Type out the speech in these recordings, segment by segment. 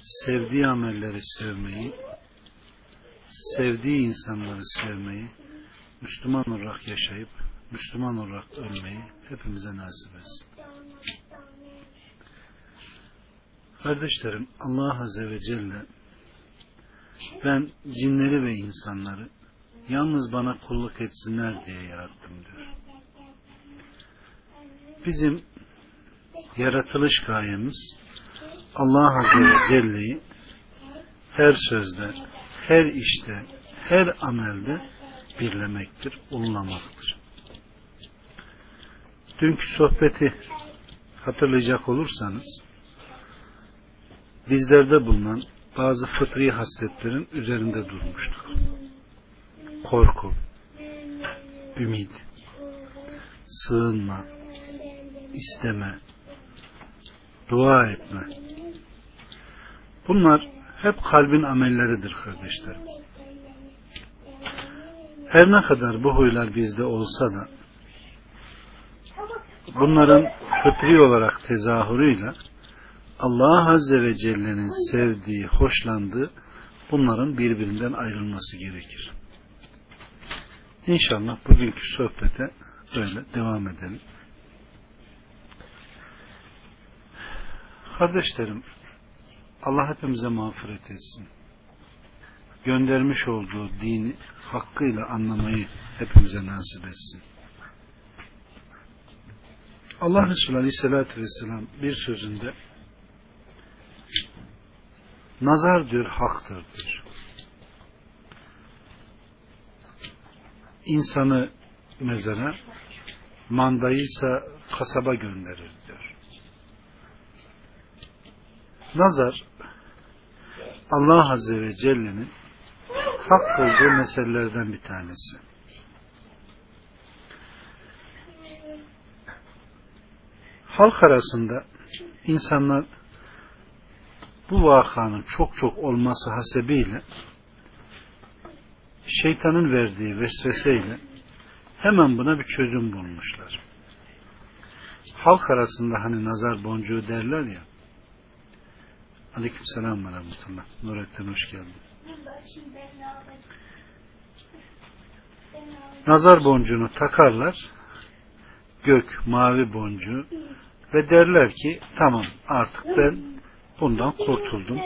sevdiği amelleri sevmeyi, sevdiği insanları sevmeyi, Müslüman olarak yaşayıp, Müslüman olarak ölmeyi hepimize nasip etsin. Kardeşlerim, Allah Azze ve Celle ben cinleri ve insanları yalnız bana kulluk etsinler diye yarattım diyor. Bizim yaratılış gayemiz Allah Azze ve Celle'yi her sözde, her işte, her amelde birlemektir, ululamaktır. Dünkü sohbeti hatırlayacak olursanız bizlerde bulunan bazı fıtri hasletlerin üzerinde durmuştuk. Korku, ümit, sığınma, isteme, dua etme. Bunlar hep kalbin amelleridir kardeşlerim. Her ne kadar bu huylar bizde olsa da bunların fıtri olarak tezahürüyle Allah Azze ve Celle'nin sevdiği, hoşlandığı bunların birbirinden ayrılması gerekir. İnşallah bugünkü sohbete böyle devam edelim. Kardeşlerim, Allah hepimize mağfiret etsin. Göndermiş olduğu dini hakkıyla anlamayı hepimize nasip etsin. Allah Resulü Aleyhisselatü Vesselam bir sözünde nazar diyor haktır diyor. İnsanı mezara mandayıysa kasaba gönderir diyor. Nazar Allah Azze ve Celle'nin hak kıldığı meselelerden bir tanesi. Halk arasında insanlar bu vakanın çok çok olması hasebiyle şeytanın verdiği vesveseyle hemen buna bir çözüm bulmuşlar. Halk arasında hani nazar boncuğu derler ya Aleyküm selam ve rahmetullah. Nurettin hoş geldin. Nazar boncuğunu takarlar. Gök, mavi boncuğu ve derler ki tamam artık ben bundan kurtuldum.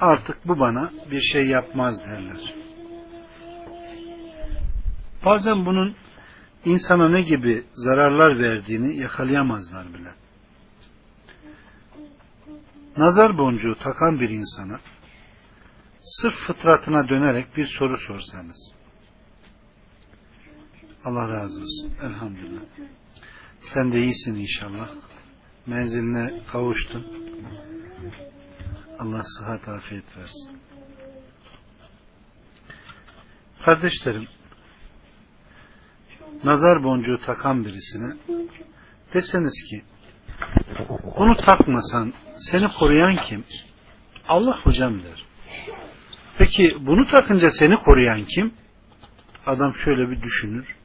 Artık bu bana bir şey yapmaz derler. Bazen bunun insana ne gibi zararlar verdiğini yakalayamazlar bile. Nazar boncuğu takan bir insana sırf fıtratına dönerek bir soru sorsanız. Allah razı olsun. Elhamdülillah. Sen de iyisin inşallah. Menziline kavuştun. Allah sıhhat afiyet versin. Kardeşlerim, nazar boncuğu takan birisine deseniz ki bunu takmasan seni koruyan kim? Allah hocam der. Peki bunu takınca seni koruyan kim? Adam şöyle bir düşünür.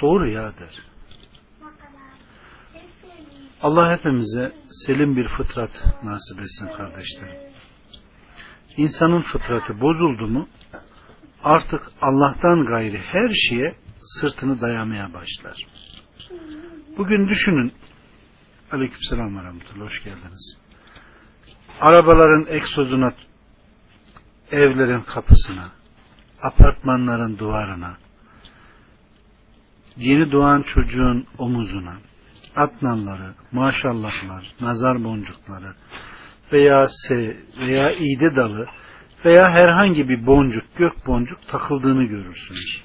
Doğru ya der. Allah hepimize selim bir fıtrat nasip etsin kardeşlerim. İnsanın fıtratı bozuldu mu artık Allah'tan gayri her şeye sırtını dayamaya başlar. Bugün düşünün Aleykümselam ve rahmetullah. Hoş geldiniz. Arabaların egzozuna, evlerin kapısına, apartmanların duvarına, yeni doğan çocuğun omuzuna, atnanları, maşallahlar, nazar boncukları veya se veya iğde dalı veya herhangi bir boncuk, gök boncuk takıldığını görürsünüz.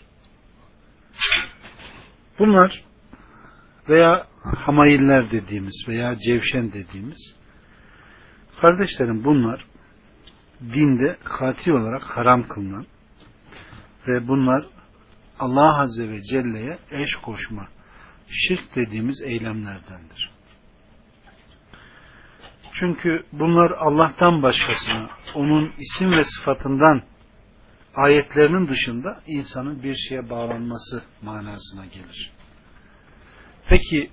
Bunlar veya hamayiller dediğimiz veya cevşen dediğimiz Kardeşlerim bunlar dinde kati olarak haram kılınan ve bunlar Allah Azze ve Celle'ye eş koşma, şirk dediğimiz eylemlerdendir. Çünkü bunlar Allah'tan başkasına, onun isim ve sıfatından ayetlerinin dışında insanın bir şeye bağlanması manasına gelir. Peki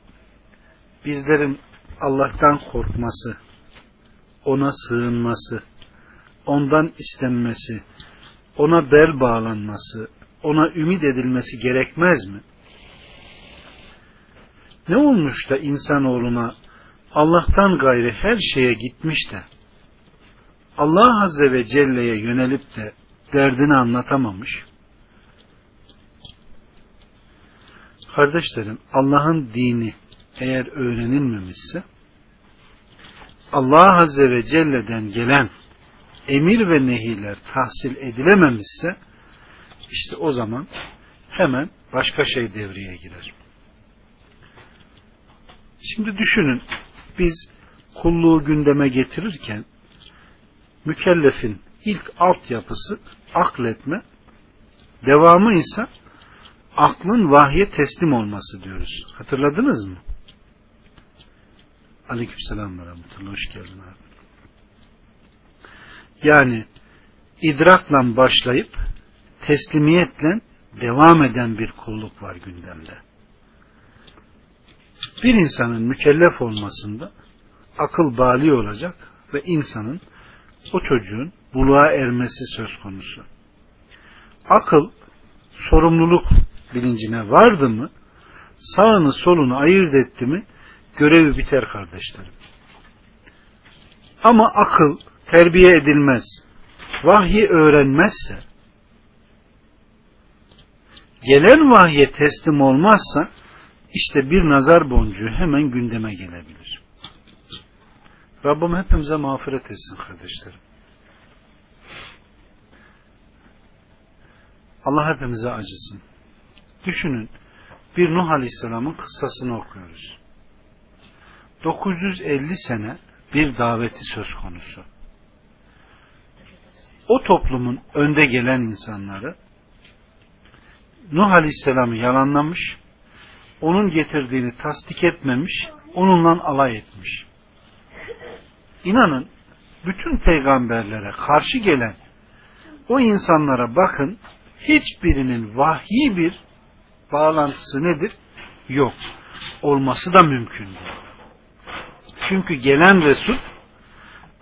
bizlerin Allah'tan korkması, ona sığınması, ondan istenmesi, ona bel bağlanması, ona ümit edilmesi gerekmez mi? Ne olmuş da insanoğluna Allah'tan gayrı her şeye gitmiş de Allah Azze ve Celle'ye yönelip de derdini anlatamamış. Kardeşlerim Allah'ın dini eğer öğrenilmemişse Allah Azze ve Celle'den gelen emir ve nehiler tahsil edilememişse işte o zaman hemen başka şey devreye girer. Şimdi düşünün biz kulluğu gündeme getirirken mükellefin ilk altyapısı akletme, devamı ise aklın vahye teslim olması diyoruz. Hatırladınız mı? Aleykümselam ve rahmetullah. Hoş geldin abi. Yani idrakla başlayıp teslimiyetle devam eden bir kulluk var gündemde. Bir insanın mükellef olmasında akıl bali olacak ve insanın o çocuğun buluğa ermesi söz konusu. Akıl sorumluluk bilincine vardı mı sağını solunu ayırt etti mi görevi biter kardeşlerim. Ama akıl terbiye edilmez, vahyi öğrenmezse, gelen vahye teslim olmazsa, işte bir nazar boncuğu hemen gündeme gelebilir. Rabbim hepimize mağfiret etsin kardeşlerim. Allah hepimize acısın. Düşünün, bir Nuh Aleyhisselam'ın kıssasını okuyoruz. 950 sene bir daveti söz konusu. O toplumun önde gelen insanları Nuh Aleyhisselam'ı yalanlamış, onun getirdiğini tasdik etmemiş, onunla alay etmiş. İnanın bütün peygamberlere karşı gelen o insanlara bakın hiçbirinin vahyi bir bağlantısı nedir? Yok. Olması da mümkün değil. Çünkü gelen Resul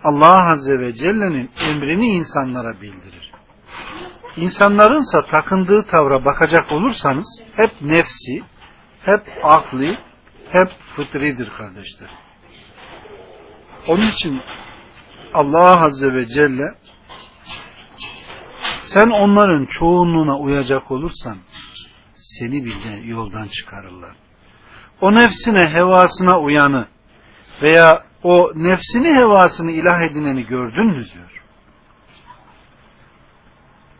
Allah Azze ve Celle'nin emrini insanlara bildirir. İnsanlarınsa takındığı tavra bakacak olursanız hep nefsi, hep akli, hep fıtridir kardeşler. Onun için Allah Azze ve Celle sen onların çoğunluğuna uyacak olursan seni bile yoldan çıkarırlar. O nefsine, hevasına uyanı veya o nefsini, hevasını ilah edineni gördün mü diyor.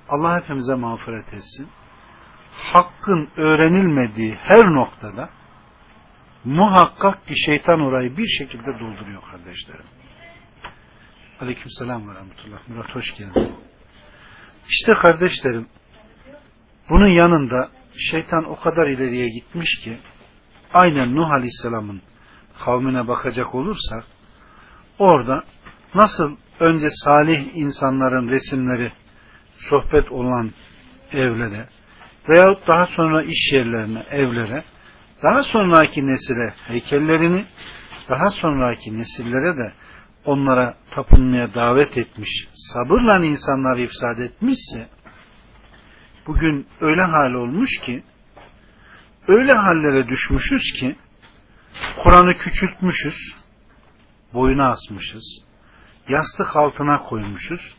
Allah hepimize mağfiret etsin. Hakkın öğrenilmediği her noktada muhakkak ki şeytan orayı bir şekilde dolduruyor kardeşlerim. Aleyküm selam ve rahmetullah. Murat hoş geldin. İşte kardeşlerim bunun yanında şeytan o kadar ileriye gitmiş ki aynen Nuh Aleyhisselam'ın kavmine bakacak olursak orada nasıl önce salih insanların resimleri sohbet olan evlere veyahut daha sonra iş yerlerine, evlere daha sonraki nesile heykellerini daha sonraki nesillere de onlara tapınmaya davet etmiş, sabırla insanları ifsad etmişse bugün öyle hal olmuş ki öyle hallere düşmüşüz ki Kur'an'ı küçültmüşüz, boyuna asmışız, yastık altına koymuşuz,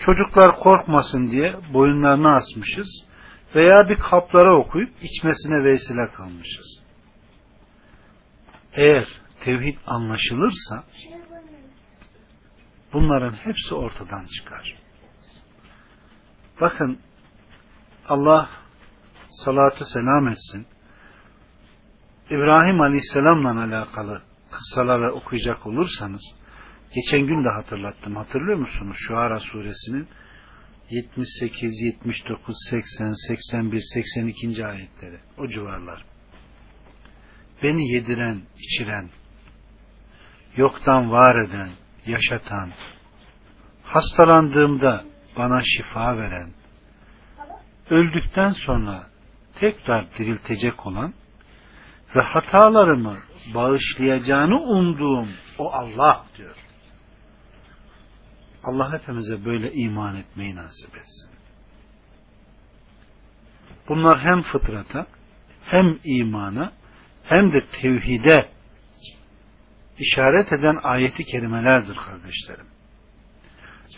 çocuklar korkmasın diye boyunlarını asmışız veya bir kaplara okuyup içmesine vesile kalmışız. Eğer tevhid anlaşılırsa bunların hepsi ortadan çıkar. Bakın Allah salatu selam etsin. İbrahim Aleyhisselam'la alakalı kıssaları okuyacak olursanız Geçen gün de hatırlattım. Hatırlıyor musunuz? Şu Ara suresinin 78, 79, 80, 81, 82. ayetleri. O civarlar. Beni yediren, içiren, yoktan var eden, yaşatan, hastalandığımda bana şifa veren, öldükten sonra tekrar diriltecek olan ve hatalarımı bağışlayacağını umduğum o Allah diyor. Allah hepimize böyle iman etmeyi nasip etsin. Bunlar hem fıtrata hem imana hem de tevhide işaret eden ayeti kerimelerdir kardeşlerim.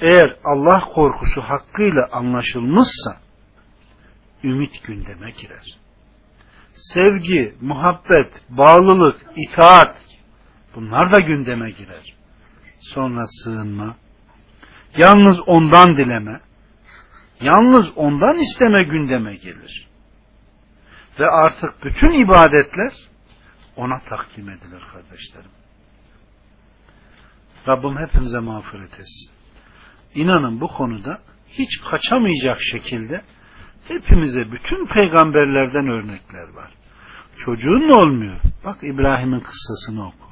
Eğer Allah korkusu hakkıyla anlaşılmışsa ümit gündeme girer. Sevgi, muhabbet, bağlılık, itaat bunlar da gündeme girer. Sonra sığınma, yalnız ondan dileme, yalnız ondan isteme gündeme gelir. Ve artık bütün ibadetler ona takdim edilir kardeşlerim. Rabbim hepimize mağfiret etsin. İnanın bu konuda hiç kaçamayacak şekilde hepimize bütün peygamberlerden örnekler var. Çocuğun ne olmuyor? Bak İbrahim'in kıssasını oku.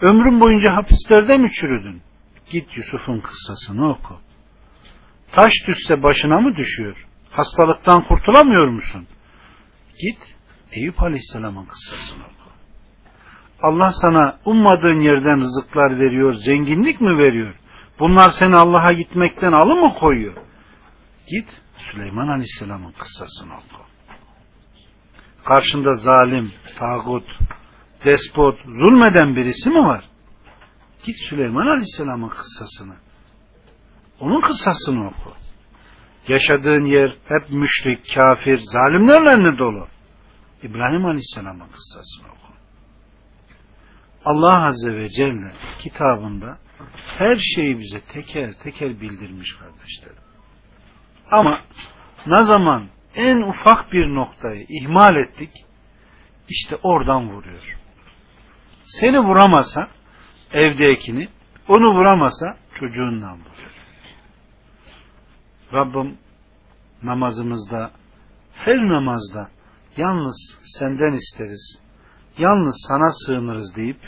Ömrün boyunca hapislerde mi çürüdün? Git Yusuf'un kıssasını oku. Taş düşse başına mı düşüyor? Hastalıktan kurtulamıyor musun? Git Eyüp Aleyhisselam'ın kıssasını oku. Allah sana ummadığın yerden rızıklar veriyor, zenginlik mi veriyor? Bunlar seni Allah'a gitmekten alı mı koyuyor? Git Süleyman Aleyhisselam'ın kıssasını oku. Karşında zalim, tağut, despot, zulmeden birisi mi var? Git Süleyman Aleyhisselam'ın kıssasını. Onun kıssasını oku. Yaşadığın yer hep müşrik, kafir, zalimlerle mi dolu? İbrahim Aleyhisselam'ın kıssasını oku. Allah Azze ve Celle kitabında her şeyi bize teker teker bildirmiş kardeşlerim. Ama ne zaman en ufak bir noktayı ihmal ettik, işte oradan vuruyor. Seni vuramasa evdekini, onu vuramasa çocuğundan vuruyor. Rabbim namazımızda, her namazda yalnız senden isteriz, yalnız sana sığınırız deyip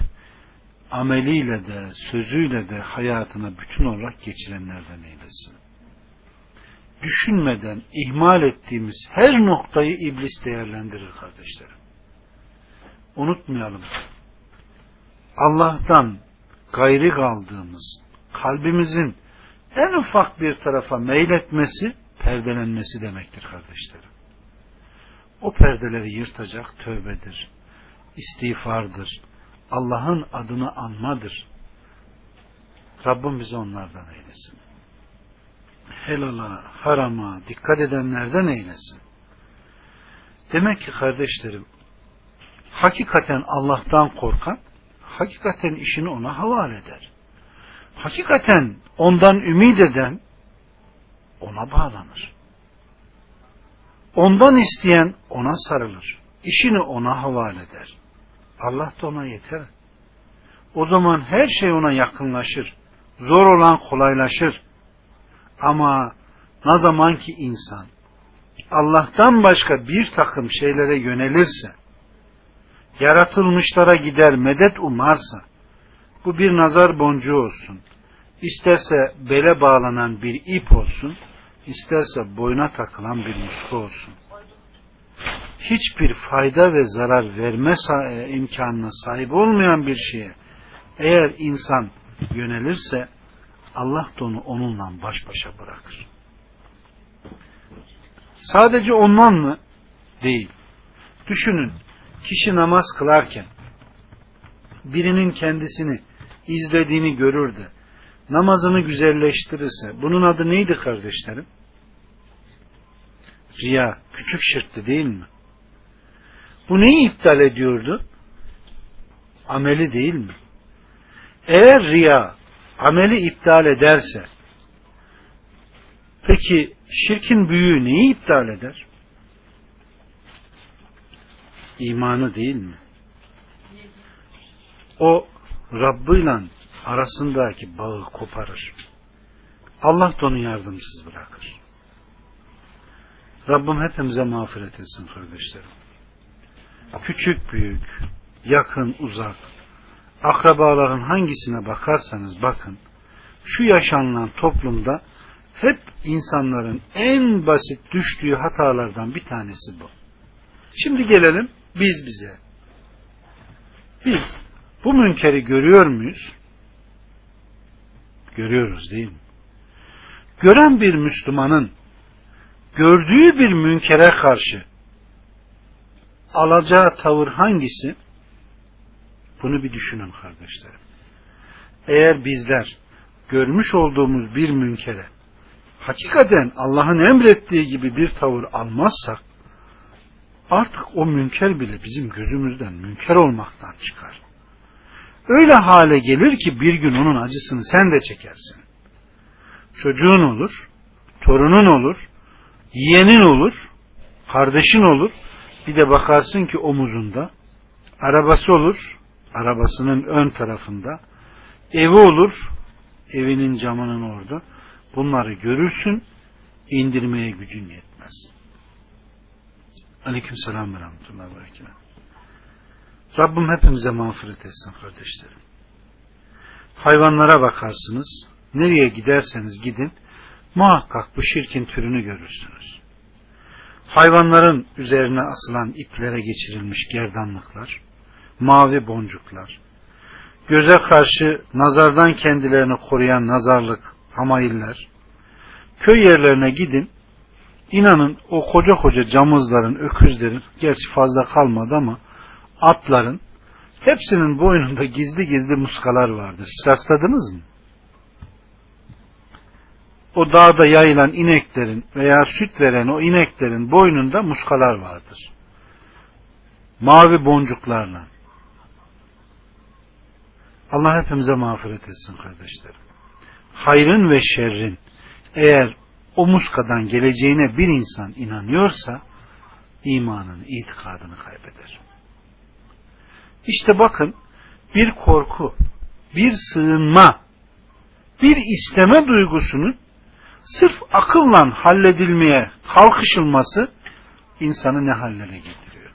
ameliyle de, sözüyle de hayatına bütün olarak geçirenlerden eylesin. Düşünmeden ihmal ettiğimiz her noktayı iblis değerlendirir kardeşlerim. Unutmayalım. Allah'tan gayri kaldığımız, kalbimizin en ufak bir tarafa meyletmesi, perdelenmesi demektir kardeşlerim. O perdeleri yırtacak tövbedir, istiğfardır, Allah'ın adını anmadır. Rabbim bizi onlardan eylesin. Helala, harama dikkat edenlerden eylesin. Demek ki kardeşlerim, hakikaten Allah'tan korkan, hakikaten işini ona havale eder. Hakikaten ondan ümit eden, ona bağlanır. Ondan isteyen ona sarılır. İşini ona havale eder. Allah da ona yeter. O zaman her şey ona yakınlaşır. Zor olan kolaylaşır. Ama ne zaman ki insan Allah'tan başka bir takım şeylere yönelirse, yaratılmışlara gider medet umarsa, bu bir nazar boncuğu olsun, isterse bele bağlanan bir ip olsun, isterse boyuna takılan bir muska olsun. Hiçbir fayda ve zarar verme e, imkanına sahip olmayan bir şeye eğer insan yönelirse Allah da onu onunla baş başa bırakır. Sadece ondan mı? Değil. Düşünün, kişi namaz kılarken birinin kendisini izlediğini görür de namazını güzelleştirirse bunun adı neydi kardeşlerim? Riya, küçük şirkti değil mi? Bu neyi iptal ediyordu? Ameli değil mi? Eğer riya ameli iptal ederse peki şirkin büyüğü neyi iptal eder? İmanı değil mi? O Rabbıyla arasındaki bağı koparır. Allah da onu yardımsız bırakır. Rabbim hepimize mağfiret etsin kardeşlerim. Küçük büyük, yakın uzak, akrabaların hangisine bakarsanız bakın, şu yaşanılan toplumda hep insanların en basit düştüğü hatalardan bir tanesi bu. Şimdi gelelim biz bize. Biz bu münkeri görüyor muyuz? Görüyoruz değil mi? Gören bir Müslümanın gördüğü bir münkere karşı alacağı tavır hangisi? Bunu bir düşünün kardeşlerim. Eğer bizler görmüş olduğumuz bir münkere hakikaten Allah'ın emrettiği gibi bir tavır almazsak artık o münker bile bizim gözümüzden münker olmaktan çıkar. Öyle hale gelir ki bir gün onun acısını sen de çekersin. Çocuğun olur, torunun olur, yeğenin olur, kardeşin olur. Bir de bakarsın ki omuzunda arabası olur, arabasının ön tarafında, evi olur, evinin camının orada. Bunları görürsün, indirmeye gücün yetmez. Aleyküm selam ve rahmetullahi ve Rabbim hepimize mağfiret etsin kardeşlerim. Hayvanlara bakarsınız, nereye giderseniz gidin, muhakkak bu şirkin türünü görürsünüz. Hayvanların üzerine asılan iplere geçirilmiş gerdanlıklar, mavi boncuklar, göze karşı nazardan kendilerini koruyan nazarlık, hamayiller, köy yerlerine gidin, inanın o koca koca camızların, öküzlerin, gerçi fazla kalmadı ama atların hepsinin boynunda gizli gizli muskalar vardır. Hiç rastladınız mı? O dağda yayılan ineklerin veya süt veren o ineklerin boynunda muskalar vardır. Mavi boncuklarla. Allah hepimize mağfiret etsin kardeşlerim. Hayrın ve şerrin eğer o muskadan geleceğine bir insan inanıyorsa imanını, itikadını kaybeder. İşte bakın bir korku, bir sığınma, bir isteme duygusunun sırf akılla halledilmeye kalkışılması insanı ne hallere getiriyor.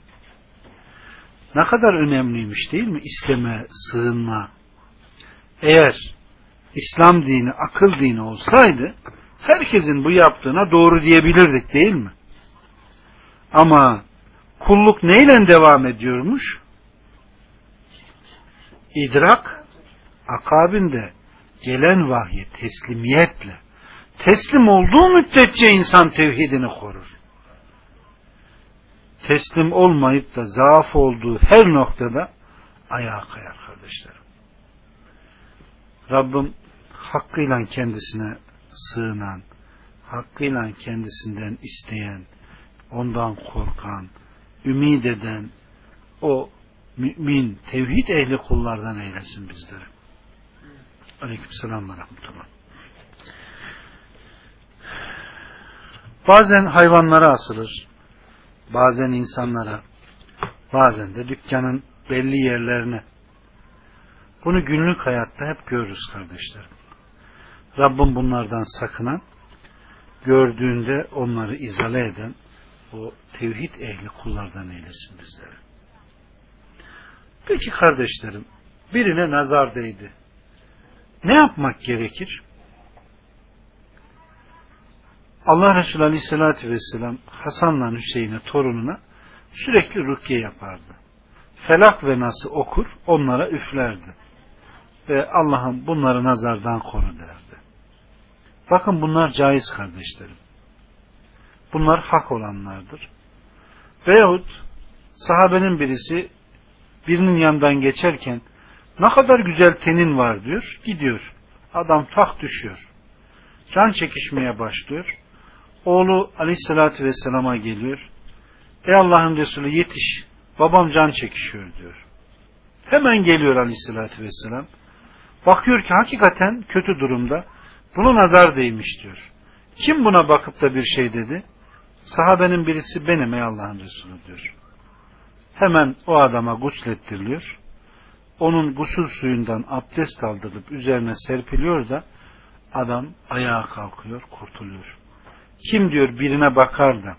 Ne kadar önemliymiş değil mi? İsteme, sığınma. Eğer İslam dini akıl dini olsaydı herkesin bu yaptığına doğru diyebilirdik değil mi? Ama kulluk neyle devam ediyormuş? idrak akabinde gelen vahye teslimiyetle teslim olduğu müddetçe insan tevhidini korur. Teslim olmayıp da zaaf olduğu her noktada ayağa kayar kardeşlerim. Rabbim hakkıyla kendisine sığınan, hakkıyla kendisinden isteyen, ondan korkan, ümid eden, o mümin, tevhid ehli kullardan eylesin bizleri. Aleyküm selam ve rahmetullah. Bazen hayvanlara asılır, bazen insanlara, bazen de dükkanın belli yerlerine. Bunu günlük hayatta hep görürüz kardeşlerim. Rabbim bunlardan sakınan, gördüğünde onları izale eden o tevhid ehli kullardan eylesin bizleri. Peki kardeşlerim, birine nazar değdi. Ne yapmak gerekir? Allah Resulü Aleyhisselatü Vesselam Hasan'la Hüseyin'e torununa sürekli rukiye yapardı. Felak ve Nas'ı okur, onlara üflerdi. Ve Allah'ım bunları nazardan koru derdi. Bakın bunlar caiz kardeşlerim. Bunlar hak olanlardır. Veyahut sahabenin birisi birinin yanından geçerken ne kadar güzel tenin var diyor. Gidiyor. Adam tak düşüyor. Can çekişmeye başlıyor. Oğlu aleyhissalatü vesselama geliyor. Ey Allah'ın Resulü yetiş. Babam can çekişiyor diyor. Hemen geliyor aleyhissalatü vesselam. Bakıyor ki hakikaten kötü durumda. Bunu nazar değmiş diyor. Kim buna bakıp da bir şey dedi? Sahabenin birisi benim ey Allah'ın Resulü diyor. Hemen o adama guslettiriliyor. onun gusül suyundan abdest aldırıp üzerine serpiliyor da adam ayağa kalkıyor, kurtuluyor. Kim diyor birine bakar da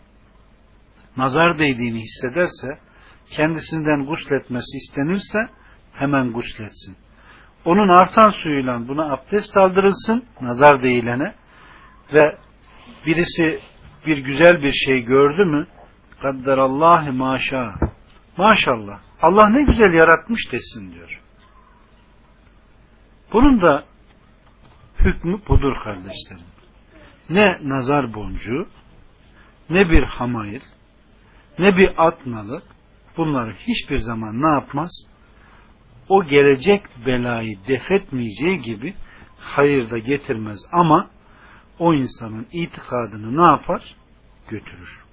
nazar değdiğini hissederse kendisinden gusletmesi istenirse hemen gusletsin. Onun artan suyuyla buna abdest aldırılsın nazar değilene ve birisi bir güzel bir şey gördü mü kadderallahi maşa maşallah Allah ne güzel yaratmış desin diyor. Bunun da hükmü budur kardeşlerim. Ne nazar boncuğu, ne bir hamayil, ne bir atmalı bunları hiçbir zaman ne yapmaz? O gelecek belayı defetmeyeceği gibi hayırda getirmez ama o insanın itikadını ne yapar? Götürür.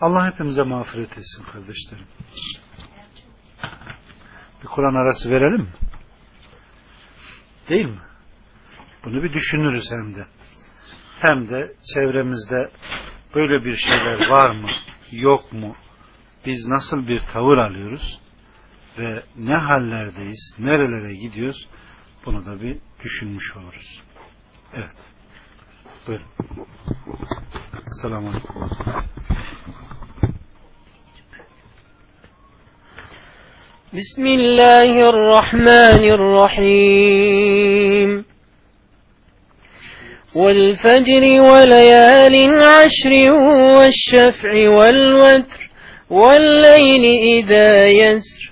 Allah hepimize mağfiret etsin kardeşlerim. Bir Kur'an arası verelim mi? Değil mi? Bunu bir düşünürüz hem de. Hem de çevremizde böyle bir şeyler var mı, yok mu? Biz nasıl bir tavır alıyoruz? Ve ne hallerdeyiz, nerelere gidiyoruz? Bunu da bir düşünmüş oluruz. Evet. Buyurun. Selamun Aleyküm. بسم الله الرحمن الرحيم والفجر وليال عشر والشفع والوتر والليل إذا يسر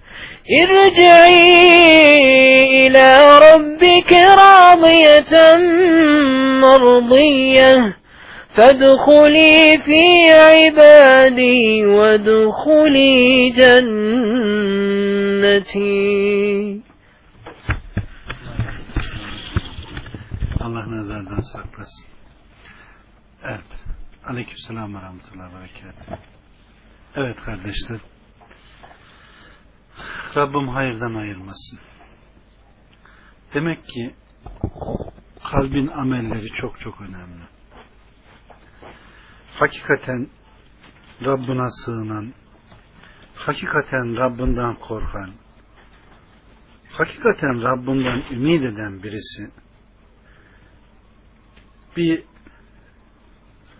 ارجعي إلى ربك راضية مرضية فادخلي في عبادي وادخلي جنتي Allah nazardan saklasın. Evet. Aleykümselam ve rahmetullahi ve berekatuhu. Evet kardeşler. Rabbim hayırdan ayırmasın. Demek ki kalbin amelleri çok çok önemli. Hakikaten Rabbına sığınan, hakikaten Rabbinden korkan, hakikaten Rabbinden ümit eden birisi bir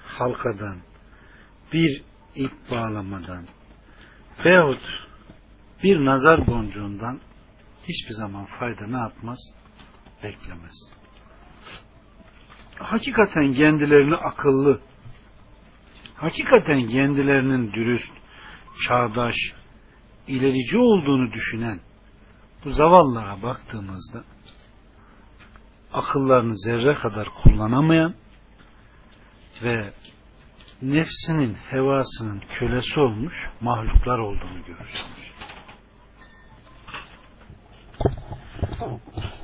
halkadan, bir ip bağlamadan veyahut bir nazar boncuğundan hiçbir zaman fayda ne yapmaz? Beklemez. Hakikaten kendilerini akıllı, hakikaten kendilerinin dürüst, çağdaş, ilerici olduğunu düşünen bu zavallara baktığımızda akıllarını zerre kadar kullanamayan ve nefsinin hevasının kölesi olmuş mahluklar olduğunu görürsünüz.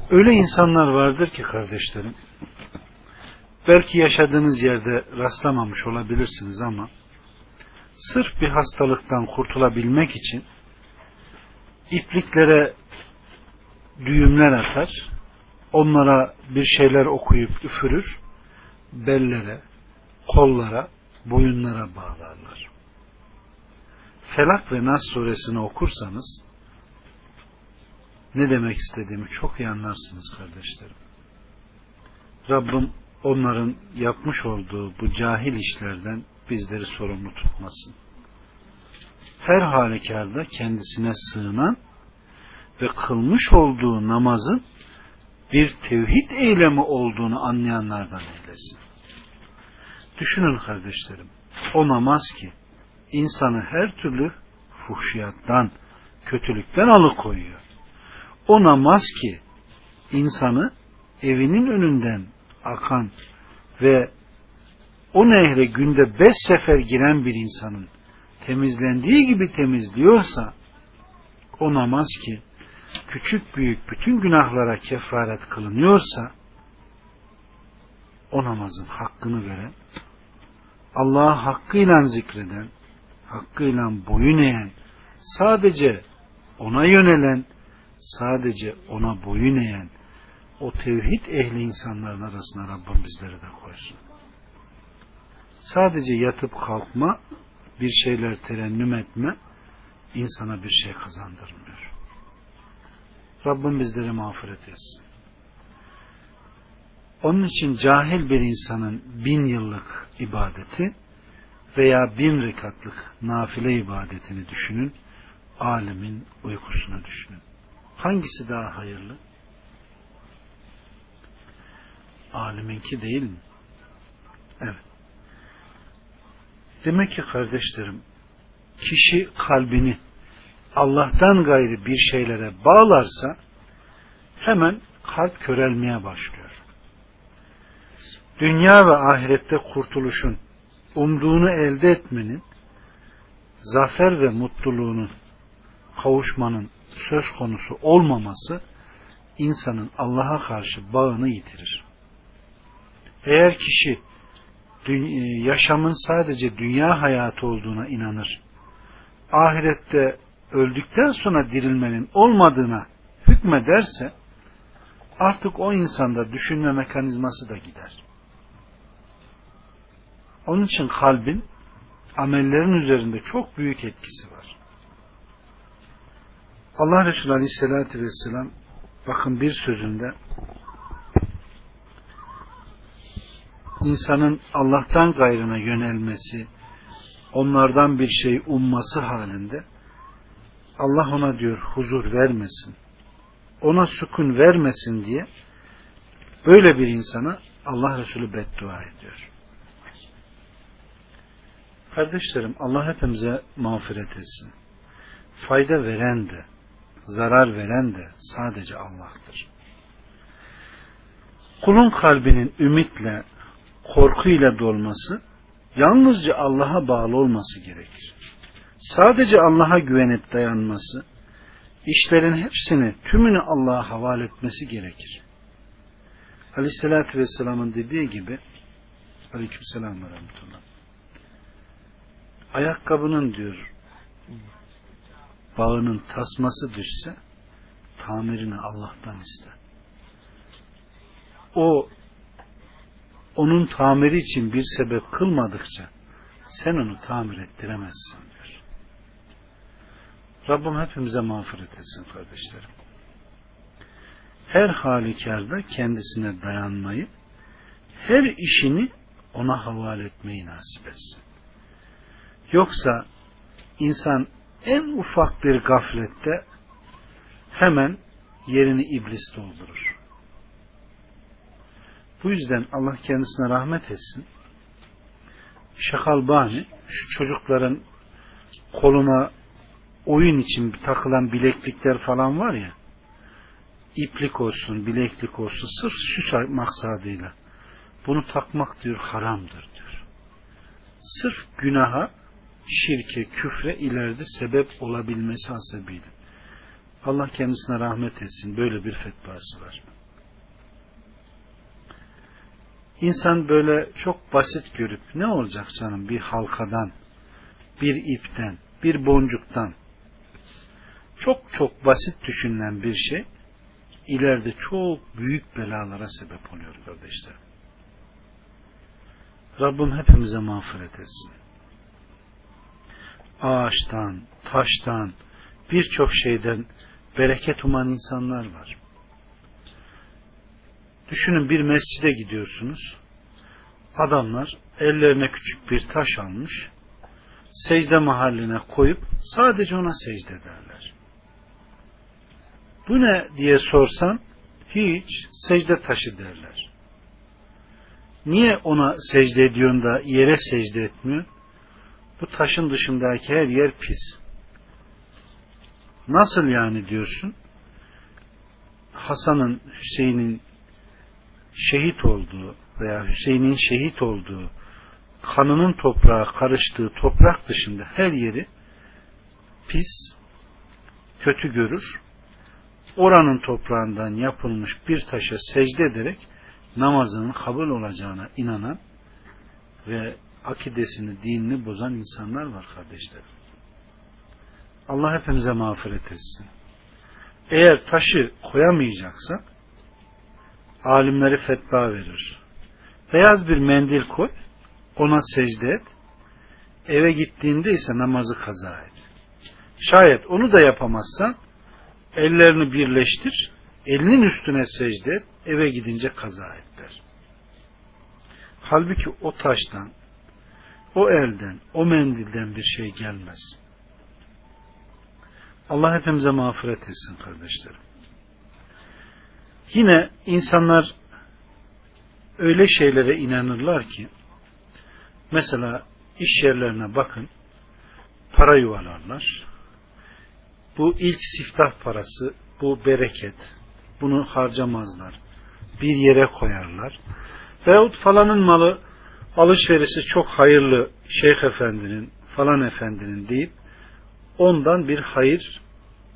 Öyle insanlar vardır ki kardeşlerim, belki yaşadığınız yerde rastlamamış olabilirsiniz ama sırf bir hastalıktan kurtulabilmek için ipliklere düğümler atar, onlara bir şeyler okuyup üfürür, bellere, kollara, boyunlara bağlarlar. Felak ve Nas suresini okursanız ne demek istediğimi çok iyi anlarsınız kardeşlerim. Rabbim onların yapmış olduğu bu cahil işlerden bizleri sorumlu tutmasın. Her halükarda kendisine sığınan ve kılmış olduğu namazın bir tevhid eylemi olduğunu anlayanlardan eylesin. Düşünün kardeşlerim, o namaz ki insanı her türlü fuhşiyattan, kötülükten alıkoyuyor. O namaz ki insanı evinin önünden akan ve o nehre günde beş sefer giren bir insanın temizlendiği gibi temizliyorsa o namaz ki küçük büyük bütün günahlara kefaret kılınıyorsa o namazın hakkını veren Allah'a hakkıyla zikreden hakkıyla boyun eğen sadece ona yönelen sadece ona boyun eğen o tevhid ehli insanların arasına Rabbim bizleri de koysun. Sadece yatıp kalkma, bir şeyler terennüm etme, insana bir şey kazandırmıyor. Rabbim bizleri mağfiret etsin. Onun için cahil bir insanın bin yıllık ibadeti veya bin rekatlık nafile ibadetini düşünün, alimin uykusunu düşünün. Hangisi daha hayırlı? Aliminki değil mi? Evet. Demek ki kardeşlerim, kişi kalbini Allah'tan gayrı bir şeylere bağlarsa hemen kalp körelmeye başlıyor. Dünya ve ahirette kurtuluşun, umduğunu elde etmenin, zafer ve mutluluğunun, kavuşmanın söz konusu olmaması insanın Allah'a karşı bağını yitirir. Eğer kişi e, yaşamın sadece dünya hayatı olduğuna inanır, ahirette öldükten sonra dirilmenin olmadığına hükmederse, artık o insanda düşünme mekanizması da gider. Onun için kalbin amellerin üzerinde çok büyük etkisi var. Allah Resulü Aleyhisselatü Vesselam bakın bir sözünde insanın Allah'tan gayrına yönelmesi, onlardan bir şey umması halinde Allah ona diyor huzur vermesin, ona sükun vermesin diye böyle bir insana Allah Resulü beddua ediyor. Kardeşlerim Allah hepimize mağfiret etsin. Fayda veren de, zarar veren de sadece Allah'tır. Kulun kalbinin ümitle, korkuyla dolması, yalnızca Allah'a bağlı olması gerekir. Sadece Allah'a güvenip dayanması, işlerin hepsini, tümünü Allah'a havale etmesi gerekir. Aleyhissalatü Vesselam'ın dediği gibi, Aleykümselam ve Rahmetullah. Ayakkabının diyor, bağının tasması düşse tamirini Allah'tan iste. O onun tamiri için bir sebep kılmadıkça sen onu tamir ettiremezsin diyor. Rabbim hepimize mağfiret etsin kardeşlerim. Her halükarda kendisine dayanmayı, her işini ona havale etmeyi nasip etsin. Yoksa insan en ufak bir gaflette hemen yerini iblis doldurur. Bu yüzden Allah kendisine rahmet etsin. Şakalbani şu çocukların koluna oyun için takılan bileklikler falan var ya iplik olsun, bileklik olsun sırf şu maksadıyla bunu takmak diyor haramdır diyor. Sırf günaha, şirke, küfre ileride sebep olabilmesi hasebiyle. Allah kendisine rahmet etsin. Böyle bir fetvası var. İnsan böyle çok basit görüp ne olacak canım bir halkadan, bir ipten, bir boncuktan çok çok basit düşünülen bir şey ileride çok büyük belalara sebep oluyor kardeşler. Rabbim hepimize mağfiret etsin. Ağaçtan, taştan, birçok şeyden bereket uman insanlar var. Düşünün bir mescide gidiyorsunuz. Adamlar ellerine küçük bir taş almış. Secde mahalline koyup sadece ona secde ederler. Bu ne diye sorsan hiç secde taşı derler. Niye ona secde ediyorsun da yere secde etmiyor? Bu taşın dışındaki her yer pis. Nasıl yani diyorsun? Hasan'ın, Hüseyin'in şehit olduğu veya Hüseyin'in şehit olduğu kanının toprağa karıştığı toprak dışında her yeri pis, kötü görür. Oranın toprağından yapılmış bir taşa secde ederek namazının kabul olacağına inanan ve akidesini, dinini bozan insanlar var kardeşlerim. Allah hepimize mağfiret etsin. Eğer taşı koyamayacaksa alimleri fetva verir. Beyaz bir mendil koy, ona secde et. Eve gittiğinde ise namazı kaza et. Şayet onu da yapamazsan ellerini birleştir, elinin üstüne secde et, eve gidince kaza et der. Halbuki o taştan, o elden, o mendilden bir şey gelmez. Allah hepimize mağfiret etsin kardeşlerim. Yine insanlar öyle şeylere inanırlar ki mesela iş yerlerine bakın para yuvalarlar. Bu ilk siftah parası, bu bereket. Bunu harcamazlar. Bir yere koyarlar. Veyahut falanın malı alışverişi çok hayırlı şeyh efendinin falan efendinin deyip ondan bir hayır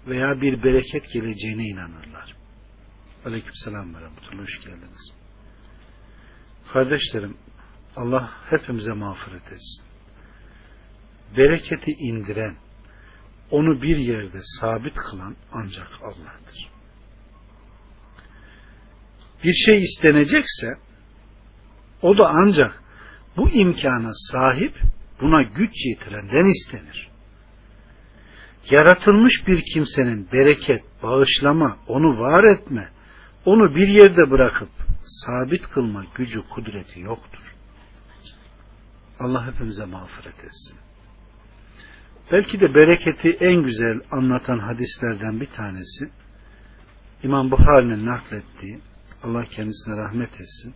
veya bir bereket geleceğine inanırlar. Aleyküm selam ve. Hoş geldiniz. Kardeşlerim, Allah hepimize mağfiret etsin. Bereketi indiren, onu bir yerde sabit kılan ancak Allah'tır. Bir şey istenecekse, o da ancak bu imkana sahip, buna güç yetirenden istenir yaratılmış bir kimsenin bereket, bağışlama, onu var etme, onu bir yerde bırakıp sabit kılma gücü, kudreti yoktur. Allah hepimize mağfiret etsin. Belki de bereketi en güzel anlatan hadislerden bir tanesi İmam Buhari'nin naklettiği Allah kendisine rahmet etsin.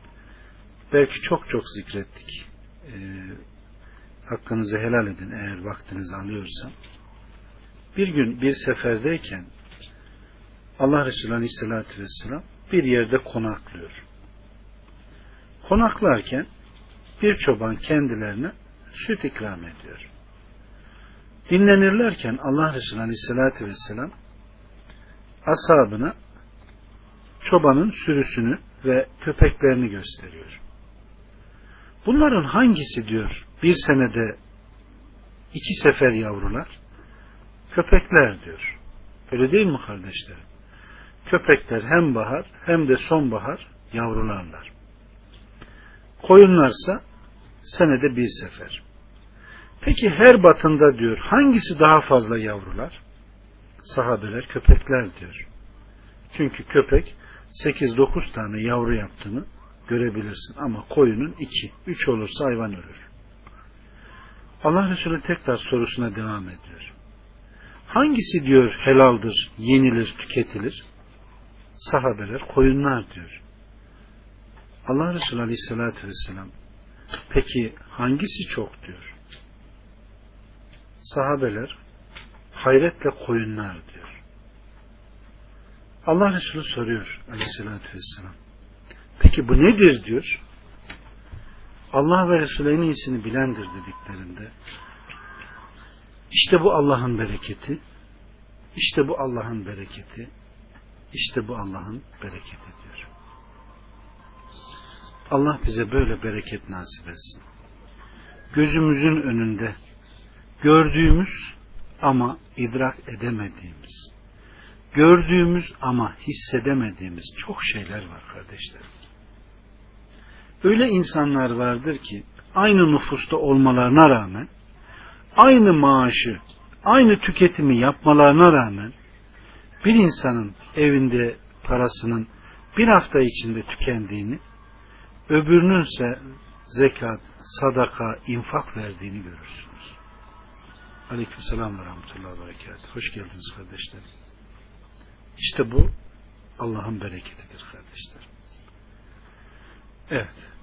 Belki çok çok zikrettik. E, hakkınızı helal edin eğer vaktiniz alıyorsa bir gün bir seferdeyken Allah Resulü Aleyhisselatü Vesselam bir yerde konaklıyor. Konaklarken bir çoban kendilerine süt ikram ediyor. Dinlenirlerken Allah Resulü Aleyhisselatü Vesselam ashabına çobanın sürüsünü ve köpeklerini gösteriyor. Bunların hangisi diyor bir senede iki sefer yavrular? Köpekler diyor. Öyle değil mi kardeşlerim? Köpekler hem bahar hem de sonbahar yavrularlar. Koyunlarsa senede bir sefer. Peki her batında diyor hangisi daha fazla yavrular? Sahabeler köpekler diyor. Çünkü köpek 8-9 tane yavru yaptığını görebilirsin. Ama koyunun 2, 3 olursa hayvan ölür. Allah Resulü tekrar sorusuna devam ediyor. Hangisi diyor helaldir, yenilir, tüketilir? Sahabeler koyunlar diyor. Allah Resulü Aleyhisselatü Vesselam peki hangisi çok diyor? Sahabeler hayretle koyunlar diyor. Allah Resulü soruyor Aleyhisselatü Vesselam. Peki bu nedir diyor. Allah ve Resulü en iyisini bilendir dediklerinde işte bu Allah'ın bereketi işte bu Allah'ın bereketi işte bu Allah'ın bereketi diyor. Allah bize böyle bereket nasip etsin. Gözümüzün önünde gördüğümüz ama idrak edemediğimiz, gördüğümüz ama hissedemediğimiz çok şeyler var kardeşlerim. Öyle insanlar vardır ki aynı nüfusta olmalarına rağmen aynı maaşı, aynı tüketimi yapmalarına rağmen bir insanın evinde parasının bir hafta içinde tükendiğini, öbürünün ise zekat, sadaka, infak verdiğini görürsünüz. Aleyküm selam ve rahmetullahi ve. Hoş geldiniz kardeşlerim. İşte bu Allah'ın bereketidir kardeşlerim. Evet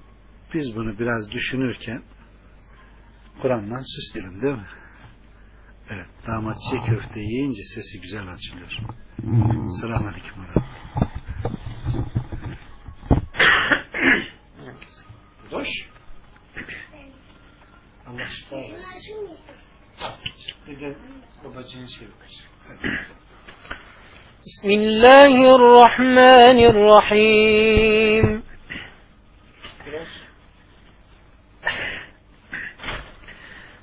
biz bunu biraz düşünürken Kur'an'dan süsleyelim değil mi? Evet. Damat çiğ köfte yiyince sesi güzel açılıyor. Hmm. Selamun Aleyküm Murat. Boş. Allah şifa versin. Dede babacığın şey yok. Bismillahirrahmanirrahim.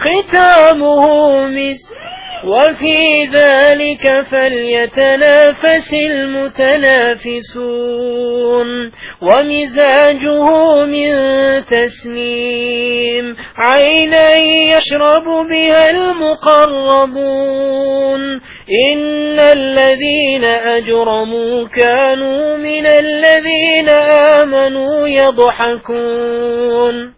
ختامه مسك. وفي ذلك فليتنافس المتنافسون. ومزاجه من تسنيم. عينا يشرب بها المقربون. إن الذين أجرموا كانوا من الذين آمنوا يضحكون.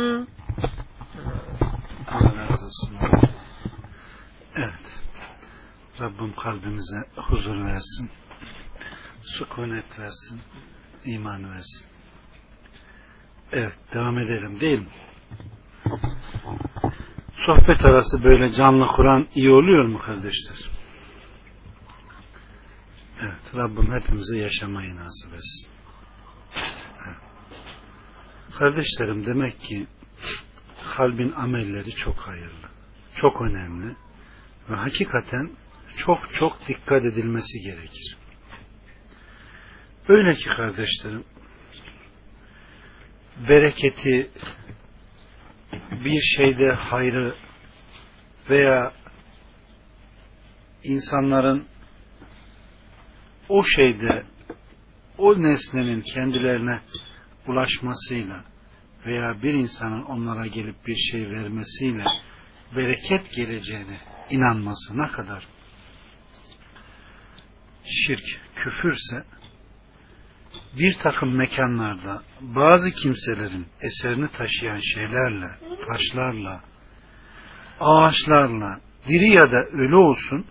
Rabbim kalbimize huzur versin. Sükunet versin. iman versin. Evet. Devam edelim değil mi? Sohbet arası böyle canlı Kur'an iyi oluyor mu kardeşler? Evet. Rabbim hepimize yaşamayı nasip etsin. Kardeşlerim demek ki kalbin amelleri çok hayırlı. Çok önemli. Ve hakikaten çok çok dikkat edilmesi gerekir. Öyle ki kardeşlerim bereketi bir şeyde hayrı veya insanların o şeyde o nesnenin kendilerine ulaşmasıyla veya bir insanın onlara gelip bir şey vermesiyle bereket geleceğine inanması ne kadar şirk, küfürse bir takım mekanlarda bazı kimselerin eserini taşıyan şeylerle, taşlarla, ağaçlarla, diri ya da ölü olsun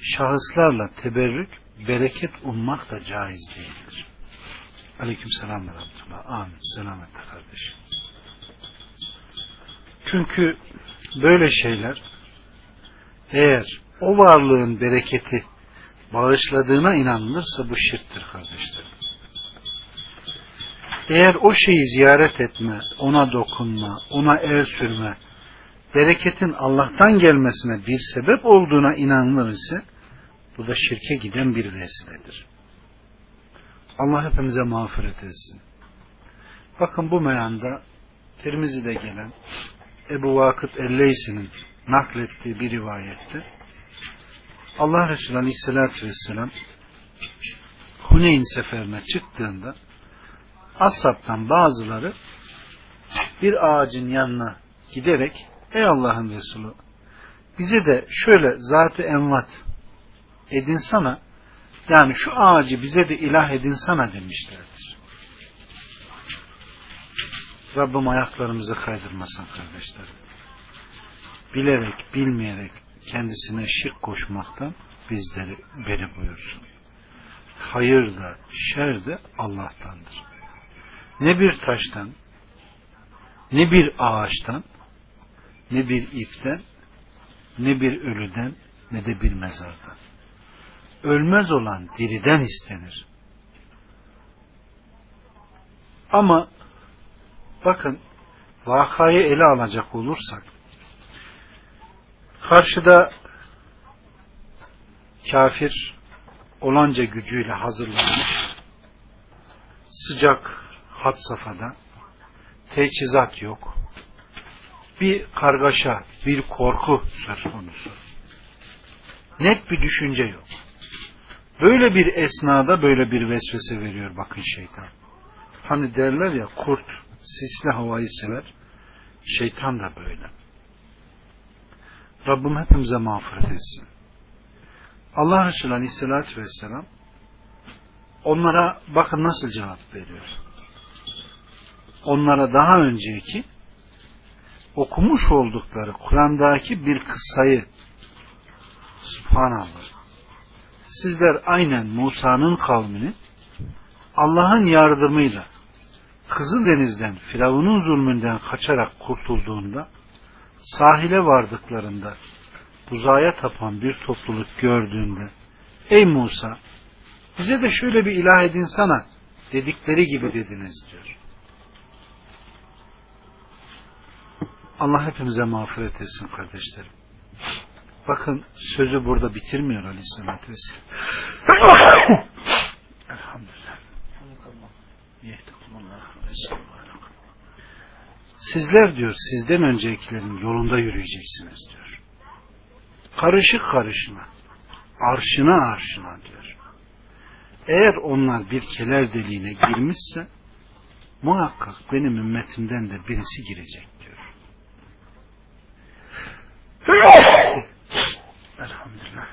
şahıslarla teberrük, bereket ummak da caiz değildir. Aleyküm selam ve rahmetullah. Amin. Selametle kardeşim. Çünkü böyle şeyler eğer o varlığın bereketi bağışladığına inanılırsa bu şirktir kardeşlerim. Eğer o şeyi ziyaret etme, ona dokunma, ona el sürme, bereketin Allah'tan gelmesine bir sebep olduğuna inanılır ise bu da şirke giden bir vesiledir. Allah hepimize mağfiret etsin. Bakın bu meyanda Tirmizi'de gelen Ebu Vakıt Elleysi'nin naklettiği bir rivayette Allah Resulü Aleyhisselatü Vesselam Huneyn seferine çıktığında Ashab'tan bazıları bir ağacın yanına giderek ey Allah'ın Resulü bize de şöyle zatü envat edinsana yani şu ağacı bize de ilah edinsana demişlerdir. Rabbim ayaklarımızı kaydırmasın kardeşlerim. Bilerek, bilmeyerek kendisine şirk koşmaktan bizleri beri buyursun. Hayır da, şer de Allah'tandır. Ne bir taştan, ne bir ağaçtan, ne bir ipten, ne bir ölüden, ne de bir mezardan. Ölmez olan diriden istenir. Ama bakın vakayı ele alacak olursak karşıda kafir olanca gücüyle hazırlanmış sıcak had safhada teçhizat yok. Bir kargaşa bir korku söz konusu. Net bir düşünce yok. Böyle bir esnada böyle bir vesvese veriyor bakın şeytan. Hani derler ya kurt sisli havayı sever şeytan da böyle Rabbim hepimize mağfiret etsin. Allah Resulü Aleyhisselatü Vesselam onlara bakın nasıl cevap veriyor. onlara daha önceki okumuş oldukları Kur'an'daki bir kıssayı Subhanallah sizler aynen Musa'nın kavmini Allah'ın yardımıyla Kızıldeniz'den Firavun'un zulmünden kaçarak kurtulduğunda sahile vardıklarında uzaya tapan bir topluluk gördüğünde ey Musa bize de şöyle bir ilah edinsana dedikleri gibi dediniz diyor. Allah hepimize mağfiret etsin kardeşlerim. Bakın sözü burada bitirmiyor Aleyhisselatü Vesselam. Elhamdülillah. Sizler diyor sizden öncekilerin yolunda yürüyeceksiniz diyor. Karışık karışına, arşına arşına diyor. Eğer onlar bir keler deliğine girmişse muhakkak benim ümmetimden de birisi girecek diyor. Elhamdülillah.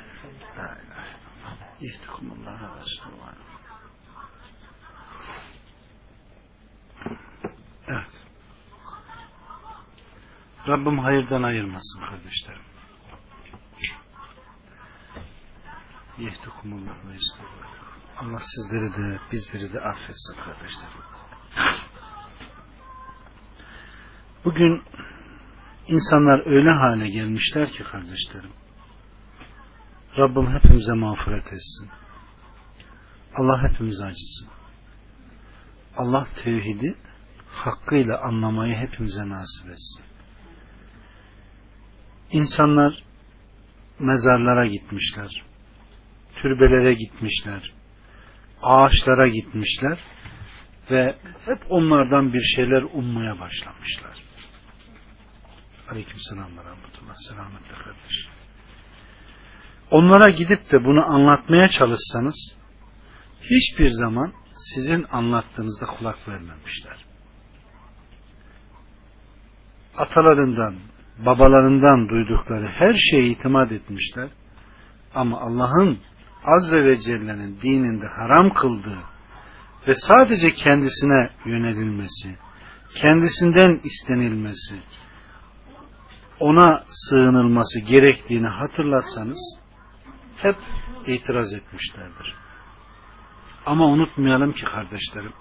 La ilahe illallah. Resulullah. Evet. Rabbim hayırdan ayırmasın kardeşlerim. Yehdikumullah ve. Allah sizleri de bizleri de affetsin kardeşlerim. Bugün insanlar öyle hale gelmişler ki kardeşlerim. Rabbim hepimize mağfiret etsin. Allah hepimize acısın. Allah tevhidi hakkıyla anlamayı hepimize nasip etsin. İnsanlar mezarlara gitmişler. Türbelere gitmişler. Ağaçlara gitmişler ve hep onlardan bir şeyler ummaya başlamışlar. Aleyküm selam ve rahmetullah. Selametle kardeş. Onlara gidip de bunu anlatmaya çalışsanız hiçbir zaman sizin anlattığınızda kulak vermemişler. Atalarından, babalarından duydukları her şeye itimat etmişler. Ama Allah'ın Azze ve Celle'nin dininde haram kıldığı ve sadece kendisine yönelilmesi, kendisinden istenilmesi, ona sığınılması gerektiğini hatırlatsanız hep itiraz etmişlerdir. Ama unutmayalım ki kardeşlerim,